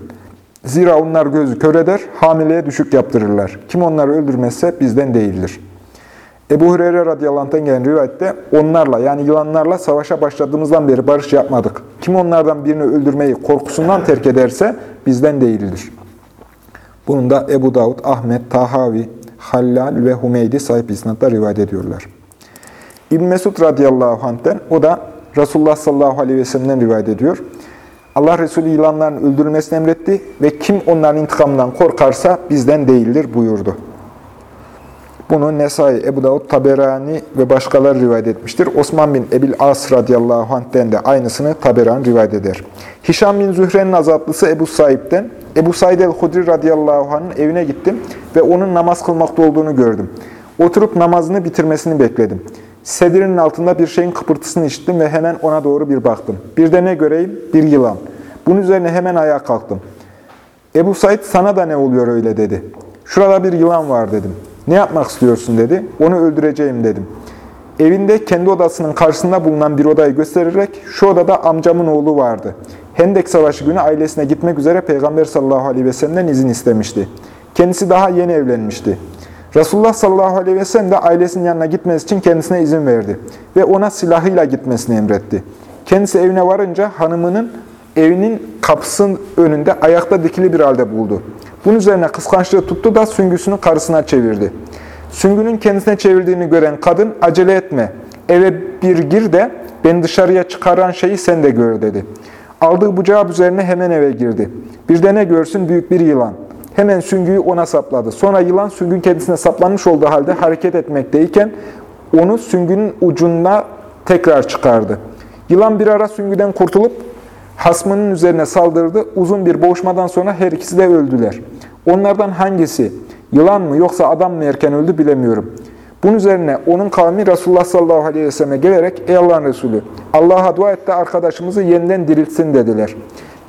Zira onlar gözü kör eder, hamileye düşük yaptırırlar. Kim onları öldürmezse bizden değildir. Ebu Hureyre radıyallahu gelen rivayette onlarla yani yılanlarla savaşa başladığımızdan beri barış yapmadık. Kim onlardan birini öldürmeyi korkusundan terk ederse bizden değildir. Bunun da Ebu Davud, Ahmet, Tahavi, Hallal ve Humeydi sahip isnatla rivayet ediyorlar. İbn Mesud radıyallahu anh'ten o da Resulullah sallallahu aleyhi ve sellem'den rivayet ediyor. Allah Resulü yılanların öldürülmesini emretti ve kim onların intikamından korkarsa bizden değildir buyurdu. Bunu Nesai, Ebu Davud, Taberani ve başkaları rivayet etmiştir. Osman bin Ebil As radıyallahu anh'den de aynısını Taberani rivayet eder. Hişam bin Zühre'nin azatlısı Ebu Said'den, Ebu Said el-Hudri radıyallahu anh'ın evine gittim ve onun namaz kılmakta olduğunu gördüm. Oturup namazını bitirmesini bekledim. Sedirinin altında bir şeyin kıpırtısını işittim ve hemen ona doğru bir baktım. Bir de ne göreyim? Bir yılan. Bunun üzerine hemen ayağa kalktım. Ebu Said sana da ne oluyor öyle dedi. Şurada bir yılan var dedim. Ne yapmak istiyorsun dedi. Onu öldüreceğim dedim. Evinde kendi odasının karşısında bulunan bir odayı göstererek şu odada amcamın oğlu vardı. Hendek Savaşı günü ailesine gitmek üzere Peygamber sallallahu aleyhi ve sellem'den izin istemişti. Kendisi daha yeni evlenmişti. Resulullah sallallahu aleyhi ve sellem de ailesinin yanına gitmesi için kendisine izin verdi ve ona silahıyla gitmesini emretti. Kendisi evine varınca hanımının evinin kapısının önünde ayakta dikili bir halde buldu. Bunun üzerine kıskançlığı tuttu da süngüsünü karısına çevirdi. Süngünün kendisine çevirdiğini gören kadın acele etme, eve bir gir de beni dışarıya çıkaran şeyi sen de gör dedi. Aldığı bucağı üzerine hemen eve girdi. Bir de ne görsün büyük bir yılan. Hemen süngüyü ona sapladı. Sonra yılan süngün kendisine saplanmış olduğu halde hareket etmekteyken onu süngünün ucuna tekrar çıkardı. Yılan bir ara süngüden kurtulup hasmının üzerine saldırdı. Uzun bir boğuşmadan sonra her ikisi de öldüler. Onlardan hangisi yılan mı yoksa adam mı erken öldü bilemiyorum. Bunun üzerine onun kavmi Resulullah sallallahu aleyhi ve selleme gelerek ey Allah'ın Resulü Allah'a dua et de arkadaşımızı yeniden diriltsin dediler.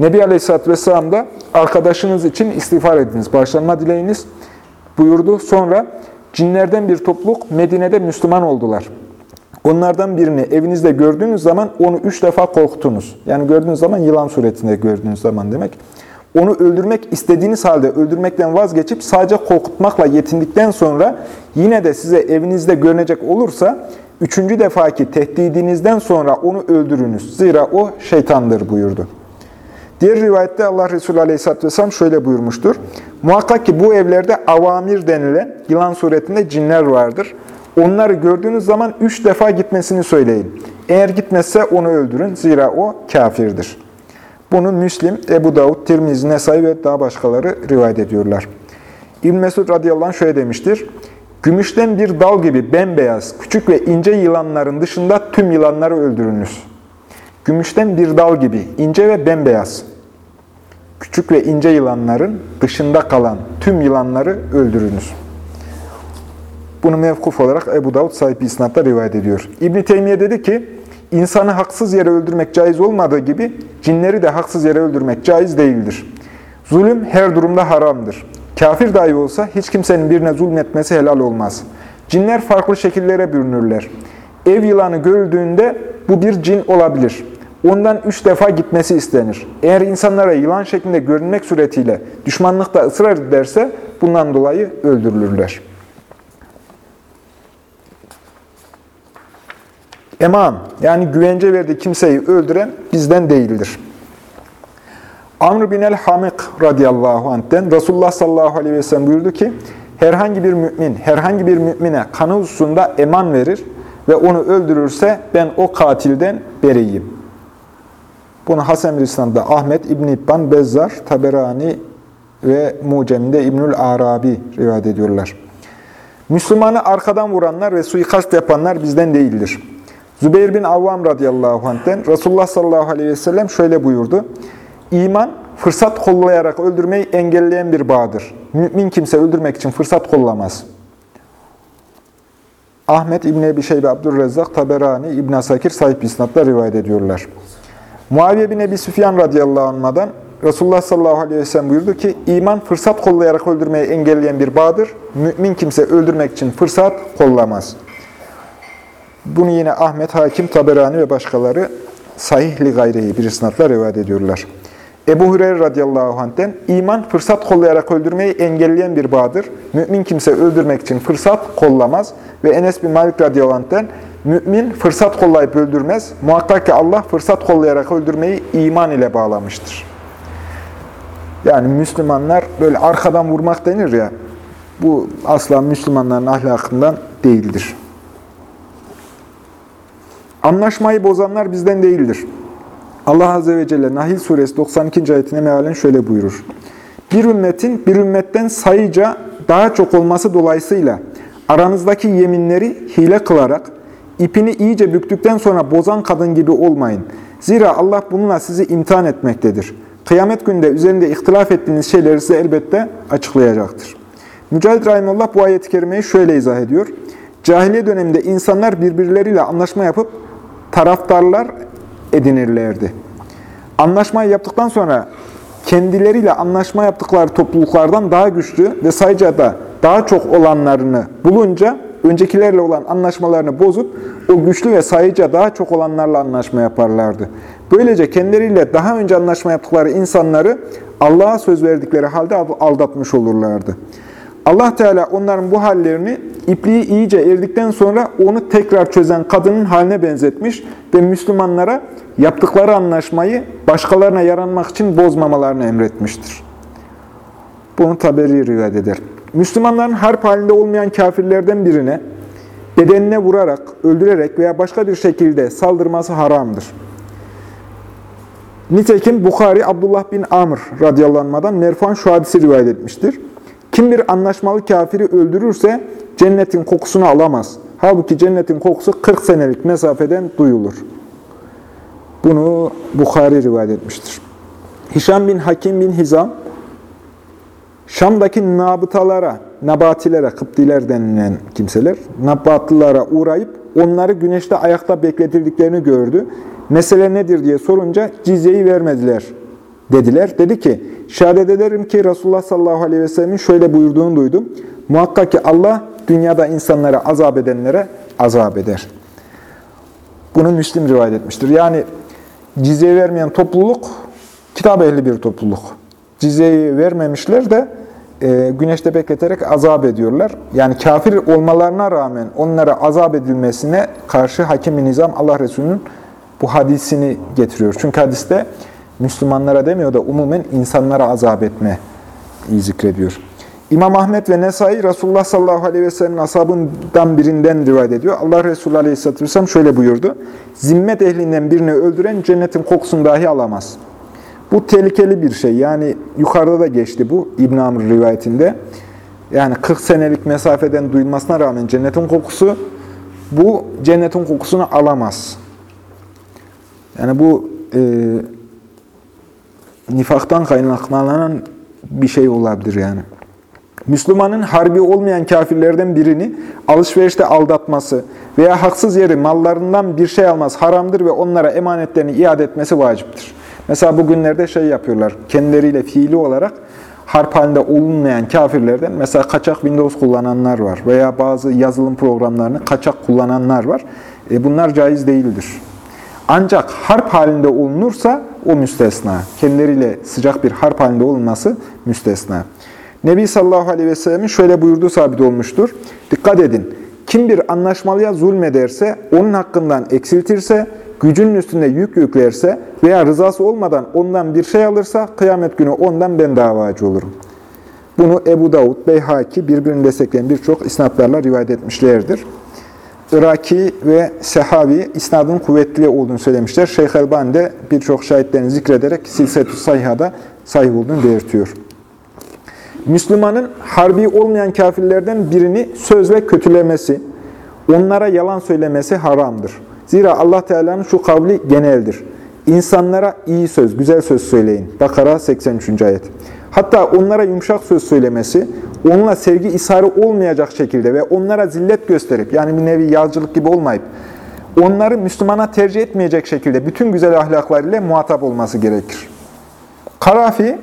Nebi Aleyhisselatü Vesselam da arkadaşınız için istiğfar ediniz, başlanma dileyiniz buyurdu. Sonra cinlerden bir topluluk Medine'de Müslüman oldular. Onlardan birini evinizde gördüğünüz zaman onu üç defa korkutunuz. Yani gördüğünüz zaman yılan suretinde gördüğünüz zaman demek. Onu öldürmek istediğiniz halde öldürmekten vazgeçip sadece korkutmakla yetindikten sonra yine de size evinizde görünecek olursa üçüncü defaki tehdidinizden sonra onu öldürünüz. Zira o şeytandır buyurdu. Diğer rivayette Allah Resulü Aleyhisselatü Vesselam şöyle buyurmuştur. Muhakkak ki bu evlerde avamir denilen yılan suretinde cinler vardır. Onları gördüğünüz zaman üç defa gitmesini söyleyin. Eğer gitmezse onu öldürün. Zira o kafirdir. Bunu Müslim, Ebu Davud, Tirmizi, Nesai ve daha başkaları rivayet ediyorlar. İbn Mesud radıyallahu anh şöyle demiştir. Gümüşten bir dal gibi bembeyaz, küçük ve ince yılanların dışında tüm yılanları öldürünüz. Gümüşten bir dal gibi, ince ve bembeyaz. Küçük ve ince yılanların dışında kalan tüm yılanları öldürünüz. Bunu mevkuf olarak Ebu Davud sahibi isnatla rivayet ediyor. İbn-i Teymiye dedi ki, insanı haksız yere öldürmek caiz olmadığı gibi cinleri de haksız yere öldürmek caiz değildir. Zulüm her durumda haramdır. Kafir dahi olsa hiç kimsenin birine zulmetmesi helal olmaz. Cinler farklı şekillere bürünürler. Ev yılanı görüldüğünde bu bir cin olabilir. Ondan üç defa gitmesi istenir. Eğer insanlara yılan şeklinde görünmek suretiyle düşmanlıkta ısrar ederse bundan dolayı öldürülürler. Eman yani güvence verdiği kimseyi öldüren bizden değildir. Amr bin el-Hamik radıyallahu anh'ten Resulullah sallallahu aleyhi ve sellem buyurdu ki, herhangi bir mümin, herhangi bir mümine kanı hususunda eman verir ve onu öldürürse ben o katilden beriyim. Bunu Hasan İslam'da Ahmet, İbn İbban, Bezzar, Taberani ve Mucem'de İbnül Arabi rivayet ediyorlar. Müslümanı arkadan vuranlar ve suikast yapanlar bizden değildir. Zübeyir bin Avvam radıyallahu anh'ten Resulullah sallallahu aleyhi ve sellem şöyle buyurdu. İman, fırsat kollayarak öldürmeyi engelleyen bir bağdır. Mümin kimse öldürmek için fırsat kollamaz. Ahmet İbni Ebi Şeybe, Abdurrezzak, Taberani, İbn Asakir sahip isnatla rivayet ediyorlar. Muaviye bin Ebi Süfyan radıyallahu anh'dan Resulullah sallallahu aleyhi ve sellem buyurdu ki, iman fırsat kollayarak öldürmeyi engelleyen bir bağdır. Mümin kimse öldürmek için fırsat kollamaz. Bunu yine Ahmet, Hakim, Taberani ve başkaları sahihli gayreyi bir isnatla rivayet ediyorlar. Ebu Hureyre radıyallahu anh'ten iman fırsat kollayarak öldürmeyi engelleyen bir bağdır. Mümin kimse öldürmek için fırsat kollamaz. Ve Enes bin Malik radıyallahu anh'ten mümin fırsat kollayıp öldürmez. Muhakkak ki Allah fırsat kollayarak öldürmeyi iman ile bağlamıştır. Yani Müslümanlar böyle arkadan vurmak denir ya, bu asla Müslümanların ahlakından değildir. Anlaşmayı bozanlar bizden değildir. Allah Azze ve Celle Nahil Suresi 92. ayetine mealen şöyle buyurur. Bir ümmetin bir ümmetten sayıca daha çok olması dolayısıyla aranızdaki yeminleri hile kılarak ipini iyice büktükten sonra bozan kadın gibi olmayın. Zira Allah bununla sizi imtihan etmektedir. Kıyamet günde üzerinde ihtilaf ettiğiniz şeyleri size elbette açıklayacaktır. Mücahit Rahimullah bu ayet-i kerimeyi şöyle izah ediyor. Cahiliye döneminde insanlar birbirleriyle anlaşma yapıp taraftarlar edinirlerdi. Anlaşmayı yaptıktan sonra kendileriyle anlaşma yaptıkları topluluklardan daha güçlü ve sayıca da daha çok olanlarını bulunca öncekilerle olan anlaşmalarını bozup o güçlü ve sayıca daha çok olanlarla anlaşma yaparlardı. Böylece kendileriyle daha önce anlaşma yaptıkları insanları Allah'a söz verdikleri halde aldatmış olurlardı. Allah Teala onların bu hallerini ipliği iyice erdikten sonra onu tekrar çözen kadının haline benzetmiş ve Müslümanlara yaptıkları anlaşmayı başkalarına yaranmak için bozmamalarını emretmiştir. Bunu Taberi rivayet eder. Müslümanların harp halinde olmayan kafirlerden birine bedenine vurarak, öldürerek veya başka bir şekilde saldırması haramdır. Nitekim Bukhari Abdullah bin Amr radıyallahu anh'dan Merfan şu hadisi rivayet etmiştir. Kim bir anlaşmalı kafiri öldürürse cennetin kokusunu alamaz. Halbuki cennetin kokusu 40 senelik mesafeden duyulur. Bunu Bukhari rivayet etmiştir. Hişam bin Hakim bin Hizam, Şam'daki nabıtalara, nabatilere, Kıptiler denilen kimseler, nabatlılara uğrayıp onları güneşte ayakta bekletirdiklerini gördü. Mesele nedir diye sorunca cizyeyi vermediler dediler. Dedi ki, şehadet ederim ki Resulullah sallallahu aleyhi ve sellemin şöyle buyurduğunu duydum. Muhakkak ki Allah dünyada insanlara azap edenlere azap eder. Bunu Müslim rivayet etmiştir. Yani cizye vermeyen topluluk, kitap ehli bir topluluk. Cizyeyi vermemişler de e, güneşte bekleterek azap ediyorlar. Yani kafir olmalarına rağmen onlara azap edilmesine karşı hakim nizam Allah Resulü'nün bu hadisini getiriyor. Çünkü hadiste Müslümanlara demiyor da umumen insanlara azap etme zikrediyor. İmam Ahmet ve Nesai Resulullah sallallahu aleyhi ve sellem'in ashabından birinden rivayet ediyor. Allah Resulü aleyhisselatü vesselam şöyle buyurdu. Zimmet ehlinden birini öldüren cennetin kokusunu dahi alamaz. Bu tehlikeli bir şey. Yani yukarıda da geçti bu İbn Amr rivayetinde. Yani 40 senelik mesafeden duyulmasına rağmen cennetin kokusu bu cennetin kokusunu alamaz. Yani bu e, nifaktan kaynaklanan bir şey olabilir yani. Müslümanın harbi olmayan kafirlerden birini alışverişte aldatması veya haksız yeri mallarından bir şey almaz haramdır ve onlara emanetlerini iade etmesi vaciptir. Mesela bugünlerde şey yapıyorlar, kendileriyle fiili olarak harp halinde olunmayan kafirlerden mesela kaçak Windows kullananlar var veya bazı yazılım programlarını kaçak kullananlar var. E bunlar caiz değildir. Ancak harp halinde olunursa o müstesna. Kendileriyle sıcak bir harp halinde olunması müstesna. Nebi sallallahu aleyhi ve sellemin şöyle buyurduğu sabit olmuştur. Dikkat edin. Kim bir anlaşmalıya zulmederse, onun hakkından eksiltirse, gücünün üstünde yük yüklerse veya rızası olmadan ondan bir şey alırsa kıyamet günü ondan ben davacı olurum. Bunu Ebu Davud, Beyhaki birbirini destekleyen birçok isnatlarla rivayet etmişlerdir. Iraki ve Sehavi isnadın kuvvetli olduğunu söylemişler. Şeyh Elbani de birçok şahitlerini zikrederek Silset-ü Sayha'da sahih olduğunu belirtiyor. Müslümanın harbi olmayan kafirlerden birini sözle kötülemesi, onlara yalan söylemesi haramdır. Zira Allah Teala'nın şu kavli geneldir. İnsanlara iyi söz, güzel söz söyleyin. Bakara 83. ayet. Hatta onlara yumuşak söz söylemesi, onunla sevgi isharı olmayacak şekilde ve onlara zillet gösterip, yani bir nevi yazcılık gibi olmayıp, onları Müslümana tercih etmeyecek şekilde bütün güzel ahlaklarıyla muhatap olması gerekir. Karafi,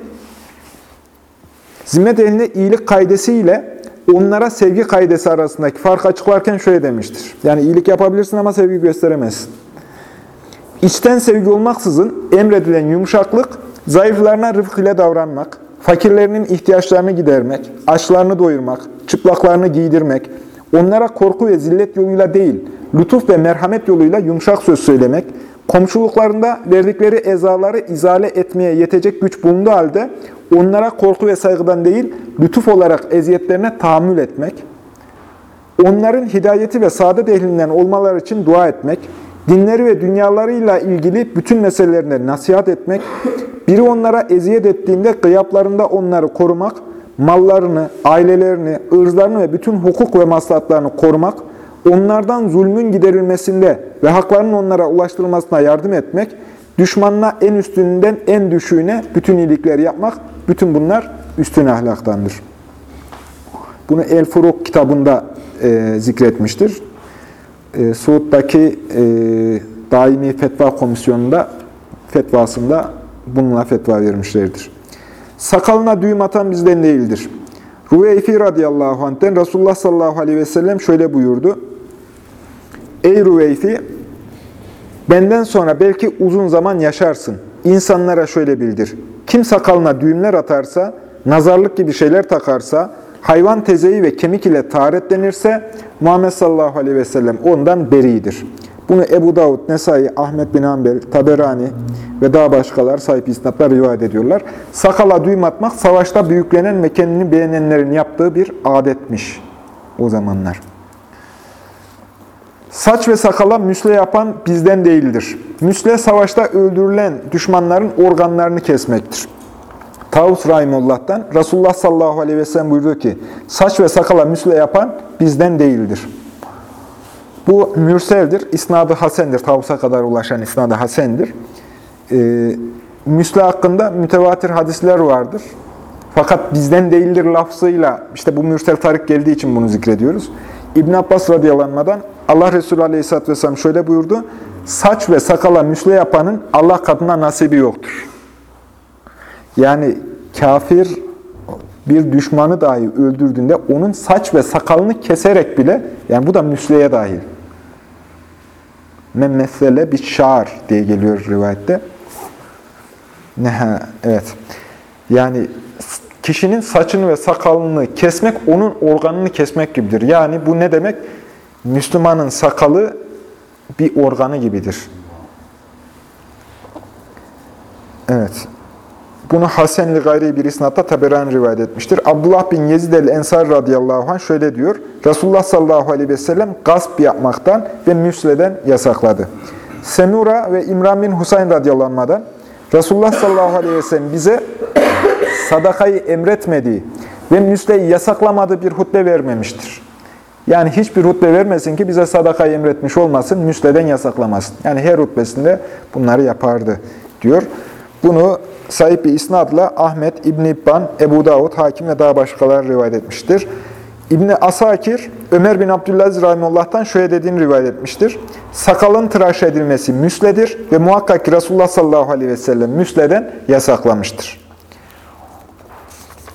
zimmet ehlinde iyilik kaidesiyle onlara sevgi kaidesi arasındaki farkı açıklarken şöyle demiştir. Yani iyilik yapabilirsin ama sevgi gösteremezsin. İçten sevgi olmaksızın emredilen yumuşaklık, zayıflarına rıfk ile davranmak, fakirlerinin ihtiyaçlarını gidermek, açlarını doyurmak, çıplaklarını giydirmek, onlara korku ve zillet yoluyla değil, lütuf ve merhamet yoluyla yumuşak söz söylemek, komşuluklarında verdikleri ezaları izale etmeye yetecek güç bulunduğu halde onlara korku ve saygıdan değil, lütuf olarak eziyetlerine tahammül etmek, onların hidayeti ve saadet ehlinden olmaları için dua etmek, dinleri ve dünyalarıyla ilgili bütün meselelerine nasihat etmek, biri onlara eziyet ettiğinde gıyaplarında onları korumak, mallarını, ailelerini, ırzlarını ve bütün hukuk ve maslahatlarını korumak, onlardan zulmün giderilmesinde ve haklarının onlara ulaştırılmasına yardım etmek, düşmanına en üstünden en düşüğüne bütün iyilikleri yapmak, bütün bunlar üstün ahlaktandır. Bunu El Furuk kitabında e, zikretmiştir. E, Suud'daki e, Daimi Fetva Komisyonu'nda fetvasında bununla fetva vermişlerdir. Sakalına düğüm atan bizden değildir. Rüveyfi radıyallahu anh'ten Resulullah sallallahu aleyhi ve sellem şöyle buyurdu. Ey Rüveyfi, benden sonra belki uzun zaman yaşarsın. İnsanlara şöyle bildir. Kim sakalına düğümler atarsa, nazarlık gibi şeyler takarsa, hayvan tezeyi ve kemik ile taharetlenirse, Muhammed sallallahu aleyhi ve sellem ondan beridir. Bunu Ebu Davud, Nesai, Ahmet bin Hanbel, Taberani ve daha başkalar sahip isnatlar rivayet ediyorlar. Sakala düğüm atmak, savaşta büyüklenen ve kendini beğenenlerin yaptığı bir adetmiş o zamanlar. Saç ve sakala müsle yapan bizden değildir. Müsle savaşta öldürülen düşmanların organlarını kesmektir. Tavus Rahimullah'tan Resulullah sallallahu aleyhi ve sellem buyurdu ki, saç ve sakala müsle yapan bizden değildir. Bu mürseldir, isnadı hasendir, Tavus'a kadar ulaşan isnadı hasendir. Ee, müsle hakkında mütevatir hadisler vardır. Fakat bizden değildir lafzıyla, işte bu mürsel tarik geldiği için bunu zikrediyoruz. İbn Abbas radıyallahu Allah Resulü aleyhisselatü vesselam şöyle buyurdu. Saç ve sakala müsle yapanın Allah katında nasibi yoktur. Yani kafir bir düşmanı dahi öldürdüğünde onun saç ve sakalını keserek bile, yani bu da müsleye dahil. Memmesele bir şar diye geliyor rivayette. Neha, evet. Yani kişinin saçını ve sakalını kesmek, onun organını kesmek gibidir. Yani bu ne demek? Müslümanın sakalı bir organı gibidir. Evet. Bunu Hasenli gayri bir isnatta Taberani rivayet etmiştir. Abdullah bin Yezid el-Ensar radıyallahu anh şöyle diyor. Resulullah sallallahu aleyhi ve sellem gasp yapmaktan ve müsleden yasakladı. Semura ve İmran bin Husayn radıyallahu Resulullah sallallahu aleyhi ve sellem bize sadakayı emretmediği ve müsleyi yasaklamadığı bir hutbe vermemiştir. Yani hiçbir hutbe vermesin ki bize sadakayı emretmiş olmasın, müsleden yasaklamasın. Yani her hutbesinde bunları yapardı diyor. Bunu sahip bir isnadla Ahmet, İbn İbban, Ebu Davud, Hakim ve daha başkaları rivayet etmiştir. İbni Asakir, Ömer bin Abdülaziz Rahimullah'tan şöyle dediğini rivayet etmiştir. Sakalın tıraş edilmesi müsledir ve muhakkak ki Resulullah sallallahu aleyhi ve sellem müsleden yasaklamıştır.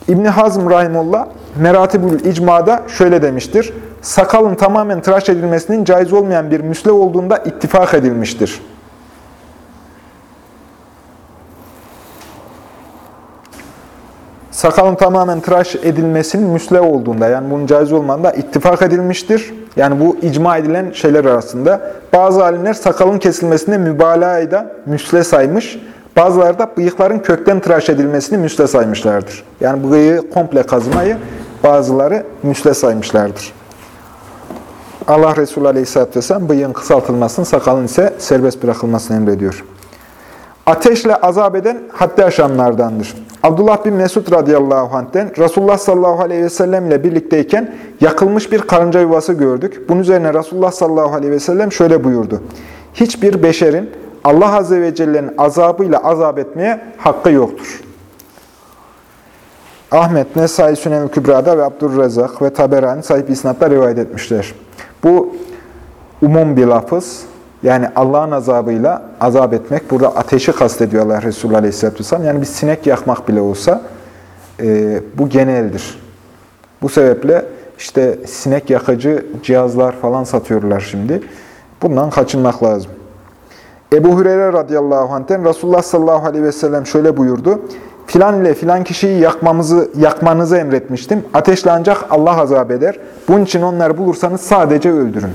İbni Hazm Rahimullah, Meratibül İcma'da şöyle demiştir. Sakalın tamamen tıraş edilmesinin caiz olmayan bir müsle olduğunda ittifak edilmiştir. Sakalın tamamen tıraş edilmesinin müsle olduğunda, yani bunun caiz olmadığında ittifak edilmiştir. Yani bu icma edilen şeyler arasında. Bazı alimler sakalın kesilmesinde mübalağayı da müsle saymış. Bazıları da bıyıkların kökten tıraş edilmesini müsle saymışlardır. Yani bıyığı komple kazımayı bazıları müsle saymışlardır. Allah Resulü Aleyhisselatü Vesselam bıyığın kısaltılmasını, sakalın ise serbest bırakılmasını emrediyor. Ateşle azap eden haddi aşanlardandır. Abdullah bin Mesud radıyallahu anh'ten Resulullah sallallahu aleyhi ve sellem ile birlikteyken yakılmış bir karınca yuvası gördük. Bunun üzerine Resulullah sallallahu aleyhi ve sellem şöyle buyurdu. Hiçbir beşerin Allah azze ve celle'nin azabıyla azap etmeye hakkı yoktur. Ahmet, Nesai Sünel Kübra'da ve Abdurrezzak ve Taberani sahip isnatla rivayet etmişler. Bu umum bir lafız. Yani Allah'ın azabıyla azap etmek, burada ateşi kastediyorlar Resulullah Aleyhisselatü Vesselam. Yani bir sinek yakmak bile olsa e, bu geneldir. Bu sebeple işte sinek yakıcı cihazlar falan satıyorlar şimdi. Bundan kaçınmak lazım. Ebu Hureyre radıyallahu anh'ten Resulullah sallallahu aleyhi ve sellem şöyle buyurdu. Filan ile filan kişiyi yakmamızı, yakmanızı emretmiştim. Ateşle ancak Allah azap eder. Bunun için onları bulursanız sadece öldürün.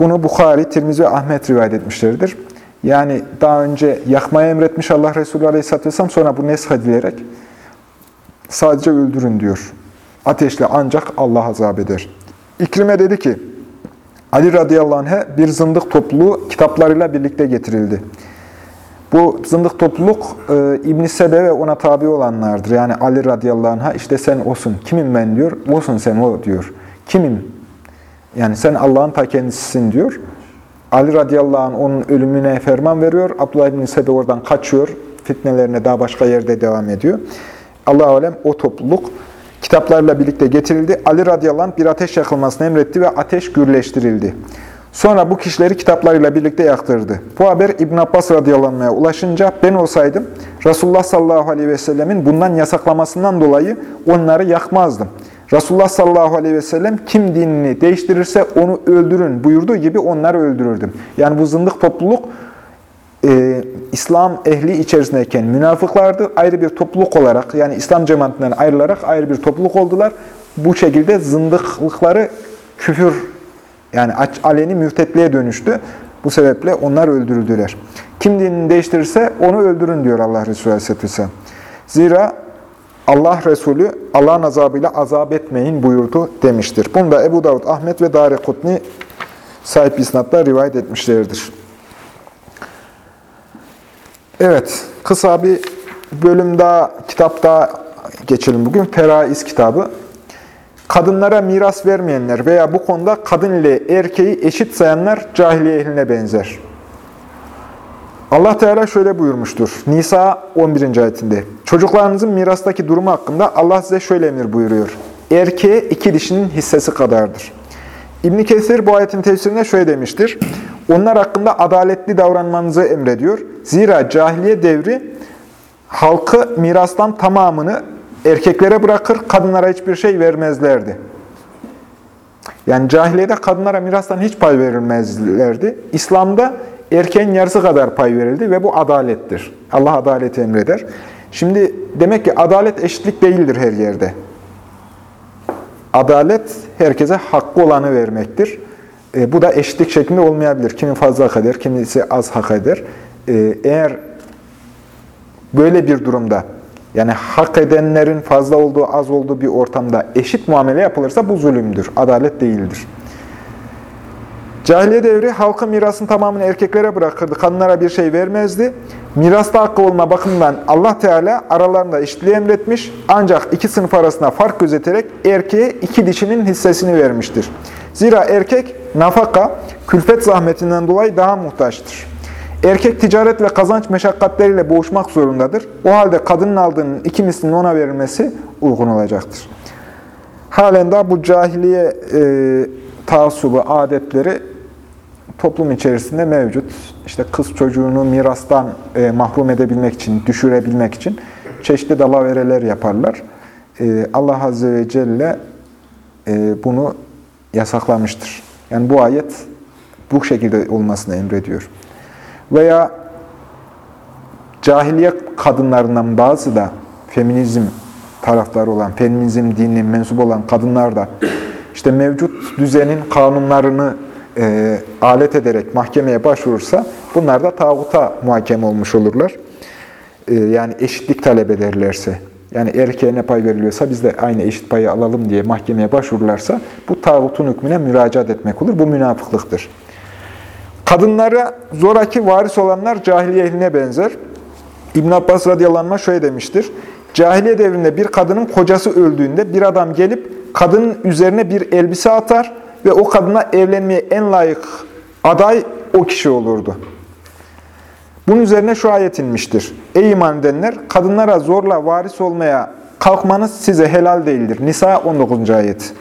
Bunu Bukhari, Tirmizi ve Ahmet rivayet etmişlerdir. Yani daha önce yakmaya emretmiş Allah Resulü Aleyhisselatü Vesselam sonra bu nesh edilerek sadece öldürün diyor. Ateşle ancak Allah azap eder. İkrime dedi ki, Ali radıyallahu anh'e bir zındık topluluğu kitaplarıyla birlikte getirildi. Bu zındık topluluk e, İbn-i Sebe ve ona tabi olanlardır. Yani Ali radıyallahu anh'a işte sen osun. Kimim ben diyor. Olsun sen o diyor. Kimim? Yani sen Allah'ın ta kendisisin diyor. Ali radıyallahu anh onun ölümüne ferman veriyor. Abdullah ibn Sebe oradan kaçıyor. Fitnelerine daha başka yerde devam ediyor. Allah alem o topluluk kitaplarla birlikte getirildi. Ali radıyallahu anh bir ateş yakılmasını emretti ve ateş gürleştirildi. Sonra bu kişileri kitaplarıyla birlikte yaktırdı. Bu haber İbn Abbas radıyallahu ulaşınca ben olsaydım Resulullah sallallahu aleyhi ve sellemin bundan yasaklamasından dolayı onları yakmazdım. Resulullah sallallahu aleyhi ve sellem kim dinini değiştirirse onu öldürün buyurduğu gibi onları öldürürdüm. Yani bu zındık topluluk e, İslam ehli içerisindeyken münafıklardı. Ayrı bir topluluk olarak yani İslam cemaatinden ayrılarak ayrı bir topluluk oldular. Bu şekilde zındıklıkları küfür yani aleni mürtetliğe dönüştü. Bu sebeple onlar öldürüldüler. Kim dinini değiştirirse onu öldürün diyor Allah Resulü Aleyhisselatü Vesselam. Zira Allah Resulü Allah'ın azabıyla azap etmeyin buyurdu demiştir. Bunu da Ebu Davud, Ahmet ve Dare Kutni sahip isnatla rivayet etmişlerdir. Evet, kısa bir bölüm daha, kitap daha geçelim bugün. Feraiz kitabı. Kadınlara miras vermeyenler veya bu konuda kadın ile erkeği eşit sayanlar cahiliye ehline benzer. Allah Teala şöyle buyurmuştur. Nisa 11. ayetinde. Çocuklarınızın mirastaki durumu hakkında Allah size şöyle emir buyuruyor. Erkeğe iki dişinin hissesi kadardır. İbn Kesir bu ayetin tefsirinde şöyle demiştir. Onlar hakkında adaletli davranmanızı emrediyor. Zira cahiliye devri halkı mirastan tamamını erkeklere bırakır, kadınlara hiçbir şey vermezlerdi. Yani cahiliyede kadınlara mirastan hiç pay verilmezlerdi. İslam'da erkeğin yarısı kadar pay verildi ve bu adalettir. Allah adaleti emreder. Şimdi demek ki adalet eşitlik değildir her yerde. Adalet herkese hakkı olanı vermektir. E, bu da eşitlik şeklinde olmayabilir. Kimi fazla hak eder, kimisi az hak eder. E, eğer böyle bir durumda yani hak edenlerin fazla olduğu, az olduğu bir ortamda eşit muamele yapılırsa bu zulümdür, adalet değildir. Cahiliye devri halkın mirasın tamamını erkeklere bırakırdı. Kadınlara bir şey vermezdi. Mirasta hakkı olma bakımından Allah Teala aralarında eşitliği emretmiş. Ancak iki sınıf arasında fark gözeterek erkeğe iki dişinin hissesini vermiştir. Zira erkek nafaka, külfet zahmetinden dolayı daha muhtaçtır. Erkek ticaret ve kazanç meşakkatleriyle boğuşmak zorundadır. O halde kadının aldığının iki mislinin ona verilmesi uygun olacaktır. Halen daha bu cahiliye e, taassubu, adetleri toplum içerisinde mevcut. İşte kız çocuğunu mirastan e, mahrum edebilmek için, düşürebilmek için çeşitli dalavereler yaparlar. E, Allah Azze ve Celle e, bunu yasaklamıştır. Yani bu ayet bu şekilde olmasını emrediyor. Veya cahiliye kadınlarından bazı da feminizm taraftarı olan, feminizm dinine mensup olan kadınlar da işte mevcut düzenin kanunlarını e, alet ederek mahkemeye başvurursa bunlar da tağuta muhakeme olmuş olurlar. E, yani eşitlik talep ederlerse, yani erkeğe ne pay veriliyorsa biz de aynı eşit payı alalım diye mahkemeye başvururlarsa bu tağutun hükmüne müracaat etmek olur. Bu münafıklıktır. Kadınlara zoraki varis olanlar cahiliye ehline benzer. İbn Abbas radıyallahu şöyle demiştir. Cahiliye devrinde bir kadının kocası öldüğünde bir adam gelip kadının üzerine bir elbise atar ve o kadına evlenmeye en layık aday o kişi olurdu. Bunun üzerine şu ayet inmiştir. Ey iman edenler, kadınlara zorla varis olmaya kalkmanız size helal değildir. Nisa 19. ayet.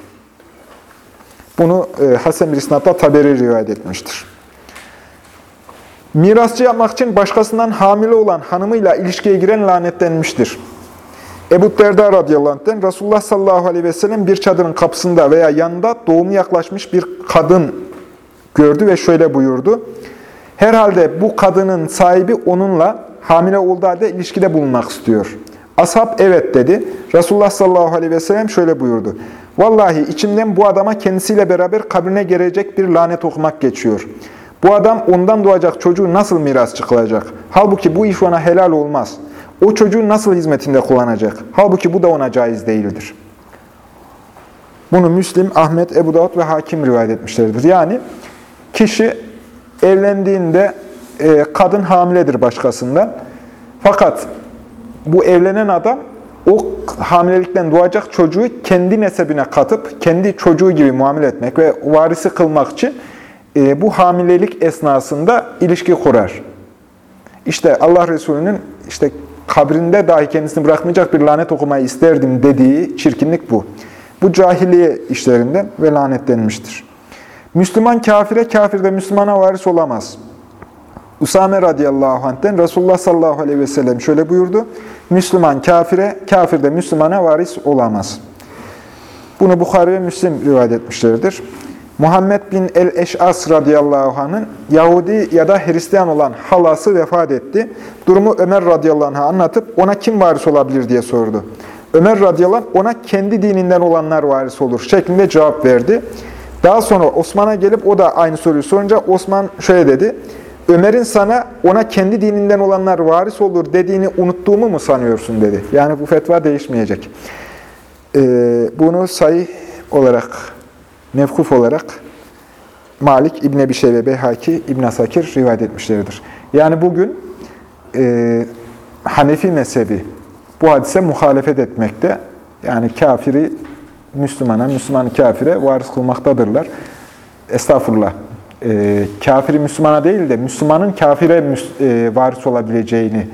Bunu e, Hasan bir isnatla Taberi rivayet etmiştir. Mirasçı yapmak için başkasından hamile olan hanımıyla ilişkiye giren lanetlenmiştir. Ebu Derda radıyallahu anh'ten Resulullah sallallahu aleyhi ve sellem bir çadırın kapısında veya yanında doğumu yaklaşmış bir kadın gördü ve şöyle buyurdu. Herhalde bu kadının sahibi onunla hamile olduğu halde ilişkide bulunmak istiyor. Ashab evet dedi. Resulullah sallallahu aleyhi ve sellem şöyle buyurdu. Vallahi içimden bu adama kendisiyle beraber kabrine gelecek bir lanet okumak geçiyor. Bu adam ondan doğacak çocuğu nasıl miras çıkılacak? Halbuki bu iş ona helal olmaz. O çocuğu nasıl hizmetinde kullanacak? Halbuki bu da ona caiz değildir. Bunu Müslim, Ahmet, Ebu Davud ve Hakim rivayet etmişlerdir. Yani kişi evlendiğinde e, kadın hamiledir başkasından. Fakat bu evlenen adam o hamilelikten doğacak çocuğu kendi nesebine katıp kendi çocuğu gibi muamele etmek ve varisi kılmak için e, bu hamilelik esnasında ilişki kurar. İşte Allah Resulü'nün işte kabrinde dahi kendisini bırakmayacak bir lanet okumayı isterdim dediği çirkinlik bu. Bu cahiliye işlerinden ve lanetlenmiştir. Müslüman kafire, kafir de Müslümana varis olamaz. Usame radıyallahu anh'ten Resulullah sallallahu aleyhi ve sellem şöyle buyurdu. Müslüman kafire, kafir de Müslümana varis olamaz. Bunu Bukhari ve Müslim rivayet etmişlerdir. Muhammed bin el-Eş'as radıyallahu anh'ın Yahudi ya da Hristiyan olan halası vefat etti. Durumu Ömer radıyallahu anh'a anlatıp ona kim varis olabilir diye sordu. Ömer radıyallahu anh ona kendi dininden olanlar varis olur şeklinde cevap verdi. Daha sonra Osman'a gelip o da aynı soruyu sorunca Osman şöyle dedi. Ömer'in sana ona kendi dininden olanlar varis olur dediğini unuttuğumu mu sanıyorsun dedi. Yani bu fetva değişmeyecek. Ee, bunu sayı olarak, mevkuf olarak Malik, İbn Ebi Şeybe, Beyhaki, İbn Asakir rivayet etmişlerdir. Yani bugün e, Hanefi mezhebi bu hadise muhalefet etmekte. Yani kafiri Müslümana, Müslümanı kafire varis kılmaktadırlar. Estağfurullah. E, kafiri Müslümana değil de Müslümanın kafire müs e, varis olabileceğini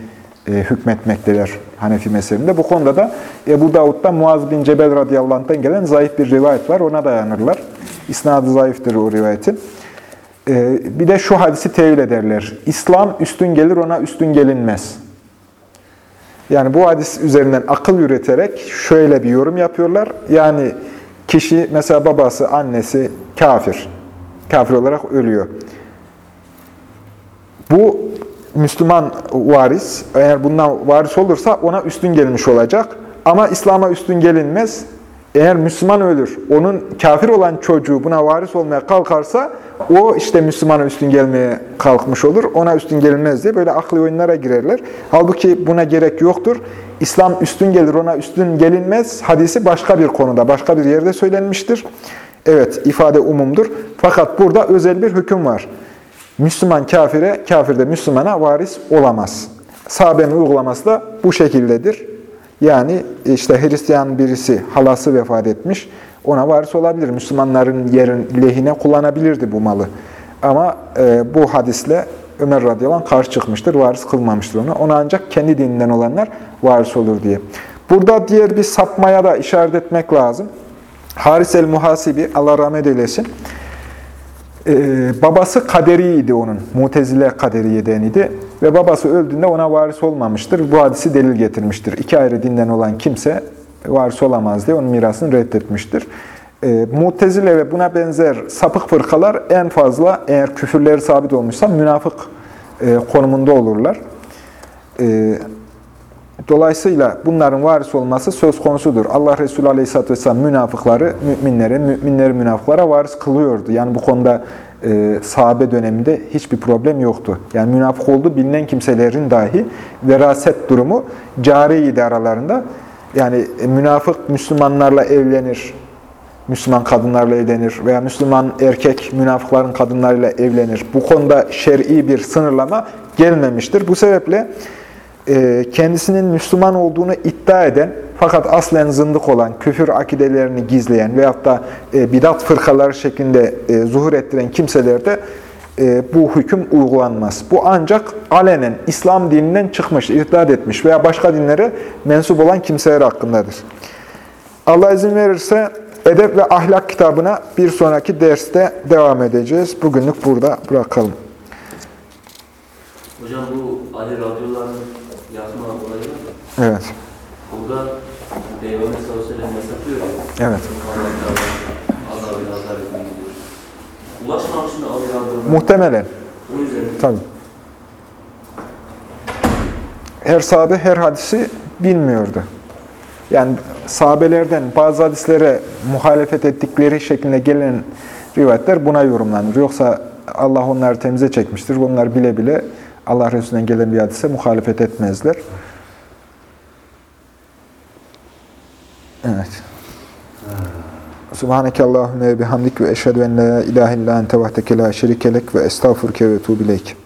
e, hükmetmektedir Hanefi mezhebinde. Bu konuda da Ebu Davud'da Muaz bin Cebel radıyallahu anh'tan gelen zayıf bir rivayet var. Ona dayanırlar. İsnadı zayıftır o rivayetin. E, bir de şu hadisi tevil ederler. İslam üstün gelir, ona üstün gelinmez. Yani bu hadis üzerinden akıl üreterek şöyle bir yorum yapıyorlar. Yani kişi mesela babası, annesi kafir. Kafir olarak ölüyor. Bu Müslüman varis, eğer bundan varis olursa ona üstün gelmiş olacak. Ama İslam'a üstün gelinmez. Eğer Müslüman ölür, onun kafir olan çocuğu buna varis olmaya kalkarsa, o işte Müslümana üstün gelmeye kalkmış olur. Ona üstün gelinmez diye böyle aklı oyunlara girerler. Halbuki buna gerek yoktur. İslam üstün gelir, ona üstün gelinmez. Hadisi başka bir konuda, başka bir yerde söylenmiştir. Evet, ifade umumdur. Fakat burada özel bir hüküm var. Müslüman kafire, kafir de Müslümana varis olamaz. Sahabenin uygulaması da bu şekildedir. Yani işte Hristiyan birisi halası vefat etmiş, ona varis olabilir. Müslümanların yerin lehine kullanabilirdi bu malı. Ama e, bu hadisle Ömer radıyallahu anh karşı çıkmıştır, varis kılmamıştır onu. Ona ancak kendi dininden olanlar varis olur diye. Burada diğer bir sapmaya da işaret etmek lazım. Haris el-Muhasibi, Allah rahmet eylesin, ee, babası kaderiydi onun. Mutezile kaderiyeden idi. Ve babası öldüğünde ona varis olmamıştır. Bu hadisi delil getirmiştir. İki ayrı dinden olan kimse varis olamaz diye onun mirasını reddetmiştir. E, Mutezile ve buna benzer sapık fırkalar en fazla eğer küfürleri sabit olmuşsa münafık e, konumunda olurlar. E, Dolayısıyla bunların varis olması söz konusudur. Allah Resulü Aleyhisselatü Vesselam münafıkları müminlere, müminleri münafıklara varis kılıyordu. Yani bu konuda e, sahabe döneminde hiçbir problem yoktu. Yani münafık olduğu bilinen kimselerin dahi veraset durumu cariydi aralarında. Yani e, münafık Müslümanlarla evlenir, Müslüman kadınlarla evlenir veya Müslüman erkek münafıkların kadınlarıyla evlenir. Bu konuda şer'i bir sınırlama gelmemiştir. Bu sebeple kendisinin Müslüman olduğunu iddia eden fakat aslen zındık olan, küfür akidelerini gizleyen veyahut da e, bidat fırkaları şeklinde e, zuhur ettiren kimselerde e, bu hüküm uygulanmaz. Bu ancak alenen İslam dininden çıkmış, irtidat etmiş veya başka dinlere mensup olan kimseler hakkındadır. Allah izin verirse Edep ve Ahlak kitabına bir sonraki derste devam edeceğiz. Bugünlük burada bırakalım. Hocam bu Ali radyolarını yakma olayı var. Evet. Burada Peygamber sallallahu aleyhi ve sellem yasaklıyor ya. Evet. Azabıyla azar etmeye gidiyor. Mı Ali radyolarına? Muhtemelen. O yüzden Tabii. Her sahabe her hadisi bilmiyordu. Yani sahabelerden bazı hadislere muhalefet ettikleri şeklinde gelen rivayetler buna yorumlanır. Yoksa Allah onları temize çekmiştir. Onlar bile bile Allah Resulü'nden gelen bir hadise muhalefet etmezler. Evet. Subhaneke Allahümme bihamdik ve eşhedü en la ilahe illa ente vahdeke la şerikelek ve estağfurke ve tuğbileyk.